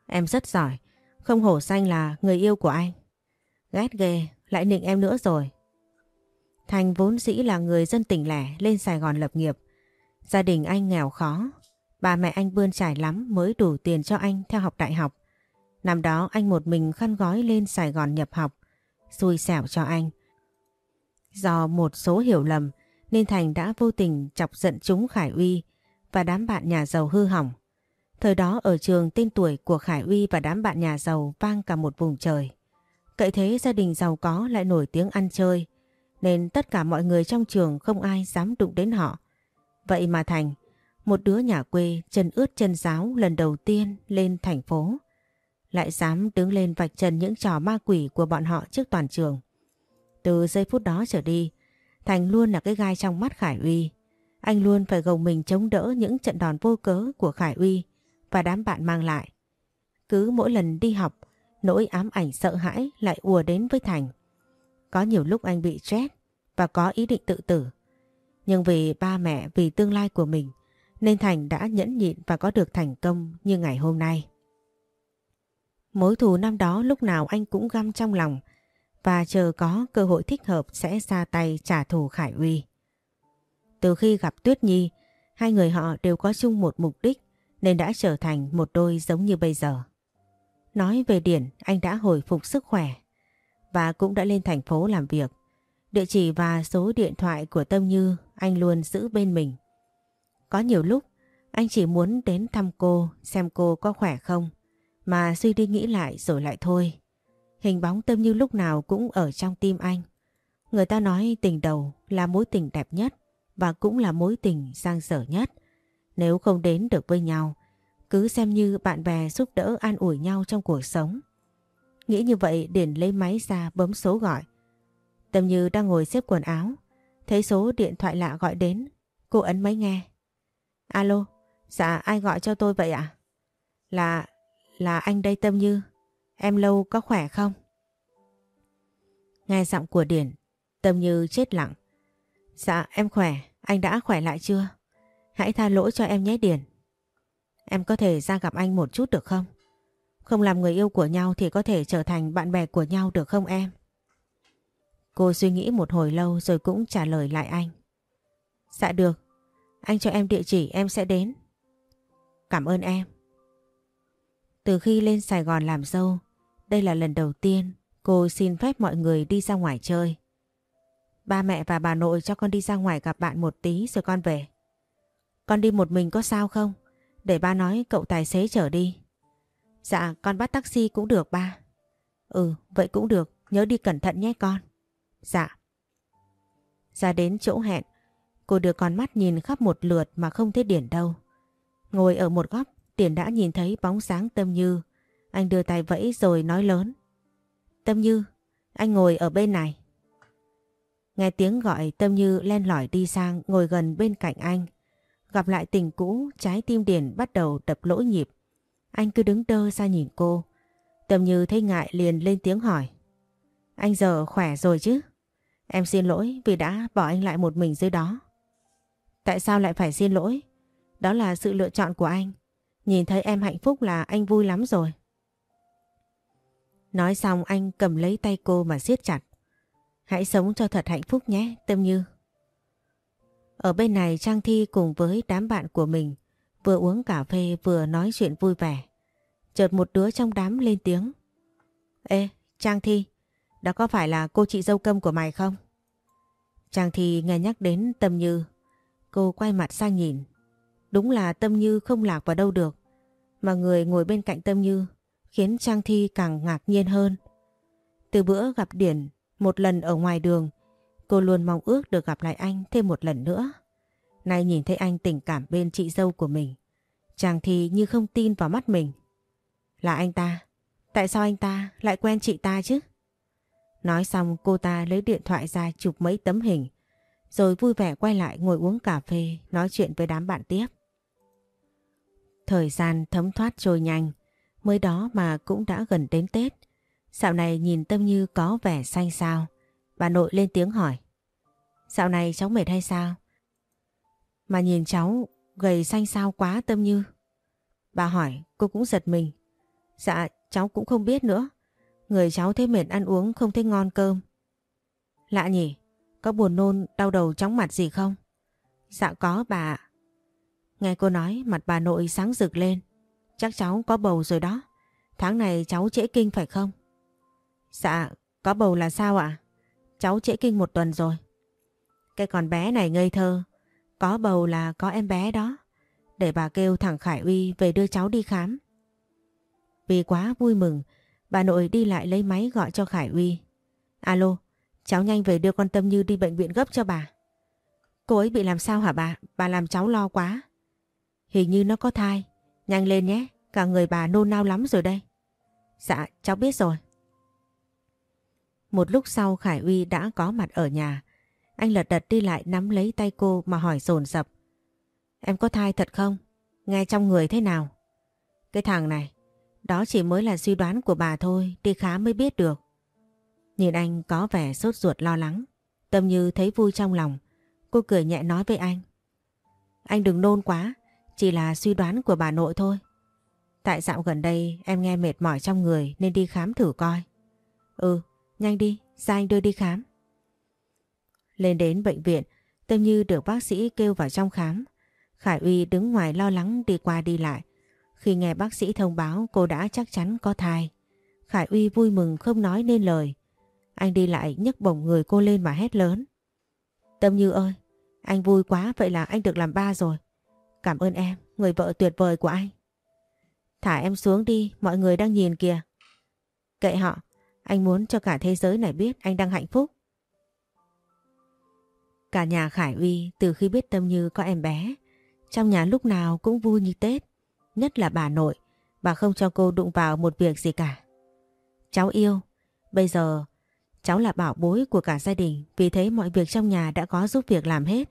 Em rất giỏi, không hổ danh là người yêu của anh. Ghét ghê, lại nịnh em nữa rồi. Thành vốn dĩ là người dân tỉnh lẻ lên Sài Gòn lập nghiệp. Gia đình anh nghèo khó, Bà mẹ anh bươn trải lắm mới đủ tiền cho anh theo học đại học. Năm đó anh một mình khăn gói lên Sài Gòn nhập học, xui xẻo cho anh. Do một số hiểu lầm, nên Thành đã vô tình chọc giận chúng Khải Uy và đám bạn nhà giàu hư hỏng. Thời đó ở trường tên tuổi của Khải Uy và đám bạn nhà giàu vang cả một vùng trời. Cậy thế gia đình giàu có lại nổi tiếng ăn chơi, nên tất cả mọi người trong trường không ai dám đụng đến họ. Vậy mà Thành, một đứa nhà quê chân ướt chân giáo lần đầu tiên lên thành phố. Lại dám đứng lên vạch trần những trò ma quỷ của bọn họ trước toàn trường. Từ giây phút đó trở đi, Thành luôn là cái gai trong mắt Khải Uy. Anh luôn phải gồng mình chống đỡ những trận đòn vô cớ của Khải Uy và đám bạn mang lại. Cứ mỗi lần đi học, nỗi ám ảnh sợ hãi lại ùa đến với Thành. Có nhiều lúc anh bị stress và có ý định tự tử. Nhưng vì ba mẹ, vì tương lai của mình, nên Thành đã nhẫn nhịn và có được thành công như ngày hôm nay. Mối thù năm đó lúc nào anh cũng găm trong lòng và chờ có cơ hội thích hợp sẽ ra tay trả thù Khải Uy. Từ khi gặp Tuyết Nhi, hai người họ đều có chung một mục đích nên đã trở thành một đôi giống như bây giờ. Nói về Điển, anh đã hồi phục sức khỏe và cũng đã lên thành phố làm việc. Địa chỉ và số điện thoại của Tâm Như anh luôn giữ bên mình. Có nhiều lúc anh chỉ muốn đến thăm cô xem cô có khỏe không mà suy đi nghĩ lại rồi lại thôi. Hình bóng tâm như lúc nào cũng ở trong tim anh. Người ta nói tình đầu là mối tình đẹp nhất và cũng là mối tình sang sở nhất. Nếu không đến được với nhau, cứ xem như bạn bè giúp đỡ an ủi nhau trong cuộc sống. Nghĩ như vậy Điển lấy máy ra bấm số gọi. Tâm Như đang ngồi xếp quần áo, thấy số điện thoại lạ gọi đến, cô ấn máy nghe. Alo, dạ ai gọi cho tôi vậy ạ? Là, là anh đây Tâm Như. Em lâu có khỏe không? Nghe giọng của Điển, Tâm Như chết lặng. Dạ em khỏe, anh đã khỏe lại chưa? Hãy tha lỗi cho em nhé Điển. Em có thể ra gặp anh một chút được không? Không làm người yêu của nhau thì có thể trở thành bạn bè của nhau được không em? Cô suy nghĩ một hồi lâu rồi cũng trả lời lại anh. Dạ được, anh cho em địa chỉ em sẽ đến. Cảm ơn em. Từ khi lên Sài Gòn làm dâu, đây là lần đầu tiên cô xin phép mọi người đi ra ngoài chơi. Ba mẹ và bà nội cho con đi ra ngoài gặp bạn một tí rồi con về. Con đi một mình có sao không? Để ba nói cậu tài xế chở đi. Dạ con bắt taxi cũng được ba. Ừ, vậy cũng được, nhớ đi cẩn thận nhé con. Dạ. Ra đến chỗ hẹn, cô đưa con mắt nhìn khắp một lượt mà không thấy Điển đâu. Ngồi ở một góc, Điển đã nhìn thấy bóng sáng Tâm Như. Anh đưa tay vẫy rồi nói lớn. Tâm Như, anh ngồi ở bên này. Nghe tiếng gọi Tâm Như len lỏi đi sang ngồi gần bên cạnh anh. Gặp lại tình cũ, trái tim Điển bắt đầu đập lỗ nhịp. Anh cứ đứng đơ ra nhìn cô. Tâm Như thấy ngại liền lên tiếng hỏi. Anh giờ khỏe rồi chứ? Em xin lỗi vì đã bỏ anh lại một mình dưới đó. Tại sao lại phải xin lỗi? Đó là sự lựa chọn của anh. Nhìn thấy em hạnh phúc là anh vui lắm rồi. Nói xong anh cầm lấy tay cô mà siết chặt. Hãy sống cho thật hạnh phúc nhé, Tâm Như. Ở bên này Trang Thi cùng với đám bạn của mình vừa uống cà phê vừa nói chuyện vui vẻ. Chợt một đứa trong đám lên tiếng. Ê, Trang Thi, đó có phải là cô chị dâu câm của mày không? Trang Thi nghe nhắc đến Tâm Như. Cô quay mặt sang nhìn. Đúng là Tâm Như không lạc vào đâu được. Mà người ngồi bên cạnh Tâm Như khiến Trang Thi càng ngạc nhiên hơn. Từ bữa gặp Điển một lần ở ngoài đường, cô luôn mong ước được gặp lại anh thêm một lần nữa. Nay nhìn thấy anh tình cảm bên chị dâu của mình, Trang Thi như không tin vào mắt mình. Là anh ta, tại sao anh ta lại quen chị ta chứ? Nói xong cô ta lấy điện thoại ra chụp mấy tấm hình, rồi vui vẻ quay lại ngồi uống cà phê nói chuyện với đám bạn tiếp. Thời gian thấm thoát trôi nhanh, mới đó mà cũng đã gần đến Tết. Dạo này nhìn Tâm Như có vẻ xanh sao? Bà nội lên tiếng hỏi. Dạo này cháu mệt hay sao? Mà nhìn cháu gầy xanh sao quá Tâm Như. Bà hỏi cô cũng giật mình. Dạ cháu cũng không biết nữa. Người cháu thấy mệt ăn uống không thấy ngon cơm. Lạ nhỉ? Có buồn nôn đau đầu chóng mặt gì không? Dạ có bà Nghe cô nói mặt bà nội sáng rực lên. Chắc cháu có bầu rồi đó. Tháng này cháu trễ kinh phải không? Dạ, có bầu là sao ạ? Cháu trễ kinh một tuần rồi. Cái con bé này ngây thơ. Có bầu là có em bé đó. Để bà kêu thằng Khải Uy về đưa cháu đi khám. Vì quá vui mừng, bà nội đi lại lấy máy gọi cho Khải Uy. Alo, cháu nhanh về đưa con Tâm Như đi bệnh viện gấp cho bà. Cô ấy bị làm sao hả bà? Bà làm cháu lo quá. Hình như nó có thai. Nhanh lên nhé, cả người bà nôn nao lắm rồi đây. Dạ, cháu biết rồi. Một lúc sau Khải Uy đã có mặt ở nhà. Anh lật đật đi lại nắm lấy tay cô mà hỏi dồn dập Em có thai thật không? Nghe trong người thế nào? Cái thằng này, đó chỉ mới là suy đoán của bà thôi, đi khám mới biết được. Nhìn anh có vẻ sốt ruột lo lắng. Tâm Như thấy vui trong lòng. Cô cười nhẹ nói với anh. Anh đừng nôn quá, chỉ là suy đoán của bà nội thôi. Tại dạo gần đây em nghe mệt mỏi trong người nên đi khám thử coi. Ừ, nhanh đi, ra anh đưa đi khám. Lên đến bệnh viện, Tâm Như được bác sĩ kêu vào trong khám. Khải Uy đứng ngoài lo lắng đi qua đi lại. Khi nghe bác sĩ thông báo cô đã chắc chắn có thai. Khải Uy vui mừng không nói nên lời. Anh đi lại nhấc bổng người cô lên mà hét lớn. Tâm Như ơi, anh vui quá vậy là anh được làm ba rồi. Cảm ơn em, người vợ tuyệt vời của anh. Thả em xuống đi, mọi người đang nhìn kìa. Kệ họ, anh muốn cho cả thế giới này biết anh đang hạnh phúc. Cả nhà Khải Uy từ khi biết Tâm Như có em bé, trong nhà lúc nào cũng vui như Tết, nhất là bà nội, bà không cho cô đụng vào một việc gì cả. Cháu yêu, bây giờ cháu là bảo bối của cả gia đình vì thế mọi việc trong nhà đã có giúp việc làm hết.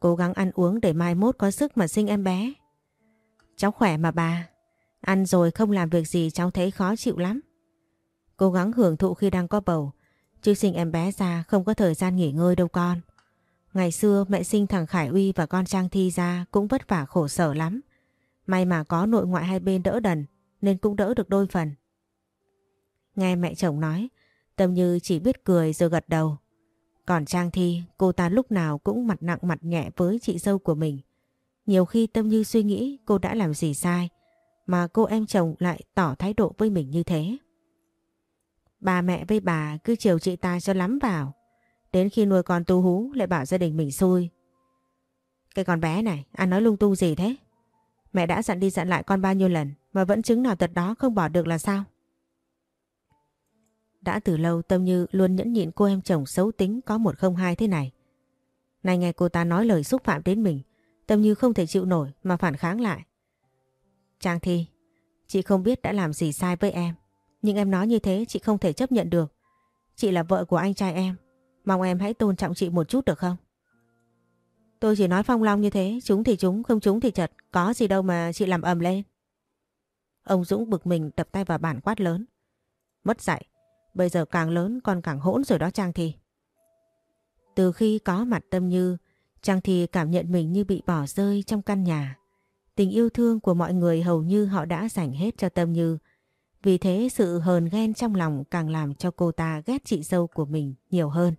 Cố gắng ăn uống để mai mốt có sức mà sinh em bé. Cháu khỏe mà bà. Ăn rồi không làm việc gì cháu thấy khó chịu lắm. Cố gắng hưởng thụ khi đang có bầu. Chứ sinh em bé ra không có thời gian nghỉ ngơi đâu con. Ngày xưa mẹ sinh thằng Khải Uy và con Trang Thi ra cũng vất vả khổ sở lắm. May mà có nội ngoại hai bên đỡ đần nên cũng đỡ được đôi phần. Nghe mẹ chồng nói, Tâm Như chỉ biết cười rồi gật đầu. Còn Trang Thi, cô ta lúc nào cũng mặt nặng mặt nhẹ với chị dâu của mình. Nhiều khi Tâm Như suy nghĩ cô đã làm gì sai, mà cô em chồng lại tỏ thái độ với mình như thế. Bà mẹ với bà cứ chiều chị ta cho lắm vào. Đến khi nuôi con tu hú lại bảo gia đình mình xui. Cái con bé này, ăn nói lung tung gì thế? Mẹ đã dặn đi dặn lại con bao nhiêu lần mà vẫn chứng nào tật đó không bỏ được là sao? Đã từ lâu Tâm Như luôn nhẫn nhịn cô em chồng xấu tính có một không hai thế này. nay nghe cô ta nói lời xúc phạm đến mình, Tâm Như không thể chịu nổi mà phản kháng lại. Trang Thi, chị không biết đã làm gì sai với em, nhưng em nói như thế chị không thể chấp nhận được. Chị là vợ của anh trai em, mong em hãy tôn trọng chị một chút được không? Tôi chỉ nói phong long như thế, chúng thì chúng, không chúng thì chật, có gì đâu mà chị làm ầm lên. Ông Dũng bực mình đập tay vào bàn quát lớn. Mất dạy, bây giờ càng lớn con càng hỗn rồi đó Trang Thi. Từ khi có mặt Tâm Như, Trang Thi cảm nhận mình như bị bỏ rơi trong căn nhà. Tình yêu thương của mọi người hầu như họ đã dành hết cho Tâm Như. Vì thế sự hờn ghen trong lòng càng làm cho cô ta ghét chị dâu của mình nhiều hơn.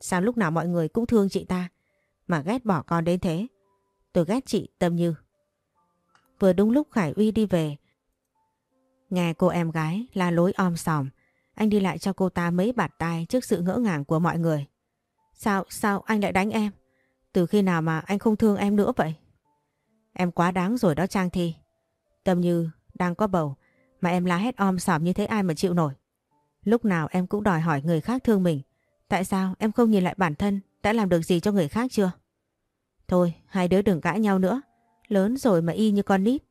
Sao lúc nào mọi người cũng thương chị ta, mà ghét bỏ con đến thế? Tôi ghét chị Tâm Như. Vừa đúng lúc Khải Uy đi về, nghe cô em gái la lối om sòm, anh đi lại cho cô ta mấy bạt tay trước sự ngỡ ngàng của mọi người. Sao, sao anh lại đánh em? Từ khi nào mà anh không thương em nữa vậy? Em quá đáng rồi đó Trang Thi. Tâm Như đang có bầu mà em la hét om sòm như thế ai mà chịu nổi. Lúc nào em cũng đòi hỏi người khác thương mình. Tại sao em không nhìn lại bản thân đã làm được gì cho người khác chưa? Thôi hai đứa đừng cãi nhau nữa. Lớn rồi mà y như con nít.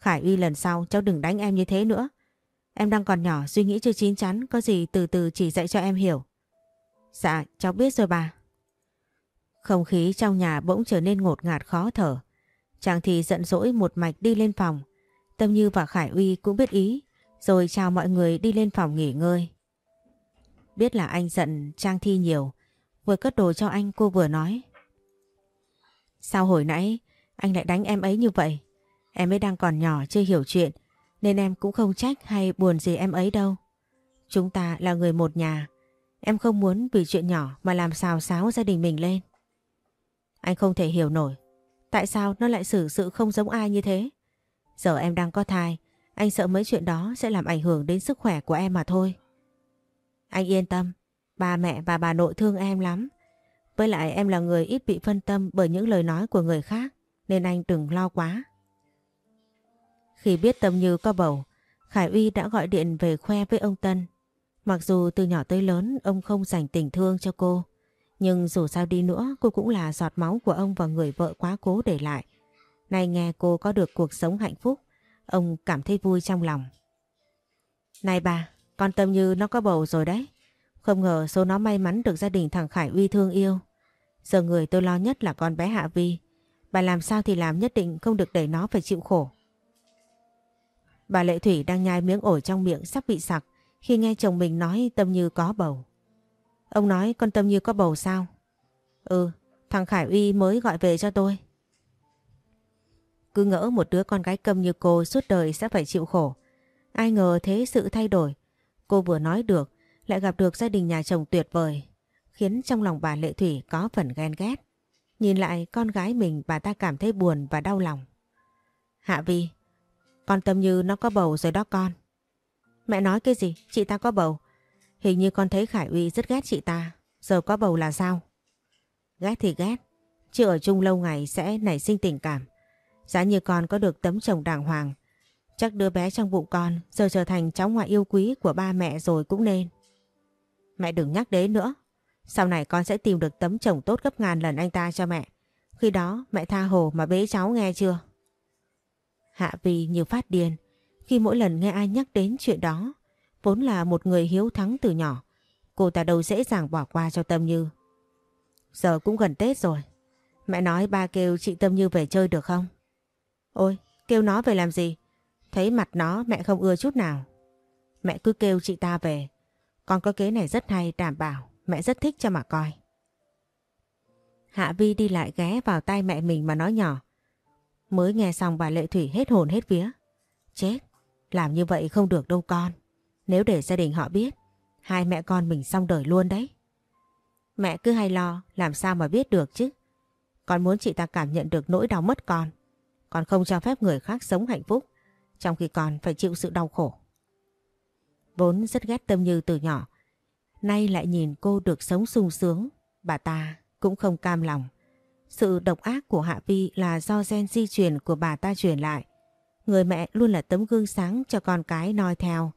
Khải Uy lần sau cháu đừng đánh em như thế nữa. Em đang còn nhỏ suy nghĩ chưa chín chắn có gì từ từ chỉ dạy cho em hiểu. Dạ cháu biết rồi bà. Không khí trong nhà bỗng trở nên ngột ngạt khó thở. Chàng thì giận dỗi một mạch đi lên phòng. Tâm Như và Khải Uy cũng biết ý, rồi chào mọi người đi lên phòng nghỉ ngơi. Biết là anh giận Trang Thi nhiều, vừa cất đồ cho anh cô vừa nói. Sao hồi nãy anh lại đánh em ấy như vậy? Em ấy đang còn nhỏ chưa hiểu chuyện, nên em cũng không trách hay buồn gì em ấy đâu. Chúng ta là người một nhà, em không muốn vì chuyện nhỏ mà làm xào xáo gia đình mình lên. Anh không thể hiểu nổi, tại sao nó lại xử sự không giống ai như thế? Giờ em đang có thai, anh sợ mấy chuyện đó sẽ làm ảnh hưởng đến sức khỏe của em mà thôi. Anh yên tâm, ba mẹ và bà nội thương em lắm. Với lại em là người ít bị phân tâm bởi những lời nói của người khác, nên anh đừng lo quá. Khi biết Tâm Như có bầu, Khải Uy đã gọi điện về khoe với ông Tân. Mặc dù từ nhỏ tới lớn ông không dành tình thương cho cô, nhưng dù sao đi nữa cô cũng là giọt máu của ông và người vợ quá cố để lại. Nay nghe cô có được cuộc sống hạnh phúc, ông cảm thấy vui trong lòng. Này bà, con Tâm Như nó có bầu rồi đấy. Không ngờ số nó may mắn được gia đình thằng Khải Uy thương yêu. Giờ người tôi lo nhất là con bé Hạ Vi. Bà làm sao thì làm nhất định không được để nó phải chịu khổ. Bà Lệ Thủy đang nhai miếng ổi trong miệng sắp bị sặc khi nghe chồng mình nói Tâm Như có bầu. Ông nói con Tâm Như có bầu sao? Ừ, thằng Khải Uy mới gọi về cho tôi. Cứ ngỡ một đứa con gái câm như cô suốt đời sẽ phải chịu khổ. Ai ngờ thế sự thay đổi. Cô vừa nói được, lại gặp được gia đình nhà chồng tuyệt vời, khiến trong lòng bà Lệ Thủy có phần ghen ghét. Nhìn lại con gái mình bà ta cảm thấy buồn và đau lòng. Hạ Vi, con Tâm Như nó có bầu rồi đó con. Mẹ nói cái gì? Chị ta có bầu. Hình như con thấy Khải Uy rất ghét chị ta. Giờ có bầu là sao? Ghét thì ghét. Chứ ở chung lâu ngày sẽ nảy sinh tình cảm. Giá như con có được tấm chồng đàng hoàng. Chắc đứa bé trong bụng con giờ trở thành cháu ngoại yêu quý của ba mẹ rồi cũng nên. Mẹ đừng nhắc đến nữa. Sau này con sẽ tìm được tấm chồng tốt gấp ngàn lần anh ta cho mẹ. Khi đó mẹ tha hồ mà bế cháu nghe chưa? Hạ Vi như phát điên khi mỗi lần nghe ai nhắc đến chuyện đó. Vốn là một người hiếu thắng từ nhỏ. Cô ta đâu dễ dàng bỏ qua cho Tâm Như. Giờ cũng gần Tết rồi. Mẹ nói ba kêu chị Tâm Như về chơi được không? Ôi, kêu nó về làm gì? Thấy mặt nó mẹ không ưa chút nào. Mẹ cứ kêu chị ta về. Con có kế này rất hay đảm bảo. Mẹ rất thích cho mà coi. Hạ Vi đi lại ghé vào tay mẹ mình mà nói nhỏ. Mới nghe xong bà Lệ Thủy hết hồn hết vía. Chết, làm như vậy không được đâu con. Nếu để gia đình họ biết, hai mẹ con mình xong đời luôn đấy. Mẹ cứ hay lo, làm sao mà biết được chứ. Con muốn chị ta cảm nhận được nỗi đau mất con. Con không cho phép người khác sống hạnh phúc, trong khi con phải chịu sự đau khổ. Vốn rất ghét Tâm Như từ nhỏ, nay lại nhìn cô được sống sung sướng, bà ta cũng không cam lòng. Sự độc ác của Hạ Vi là do gen di truyền của bà ta truyền lại. Người mẹ luôn là tấm gương sáng cho con cái noi theo.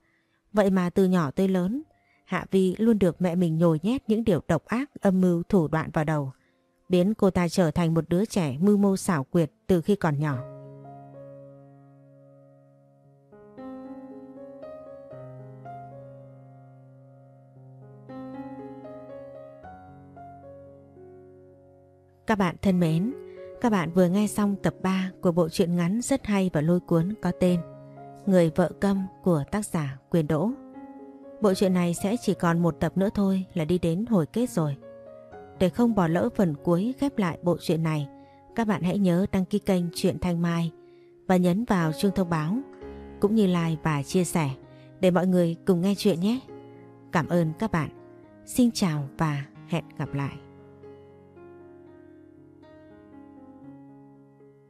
Vậy mà từ nhỏ tới lớn, Hạ Vi luôn được mẹ mình nhồi nhét những điều độc ác âm mưu thủ đoạn vào đầu, biến cô ta trở thành một đứa trẻ mưu mô xảo quyệt từ khi còn nhỏ. Các bạn thân mến, các bạn vừa nghe xong tập 3 của bộ truyện ngắn rất hay và lôi cuốn có tên Người vợ câm của tác giả Quyền Đỗ. Bộ truyện này sẽ chỉ còn một tập nữa thôi là đi đến hồi kết rồi. Để không bỏ lỡ phần cuối khép lại bộ truyện này, các bạn hãy nhớ đăng ký kênh Truyện Thanh Mai và nhấn vào chuông thông báo cũng như like và chia sẻ để mọi người cùng nghe chuyện nhé. Cảm ơn các bạn. Xin chào và hẹn gặp lại.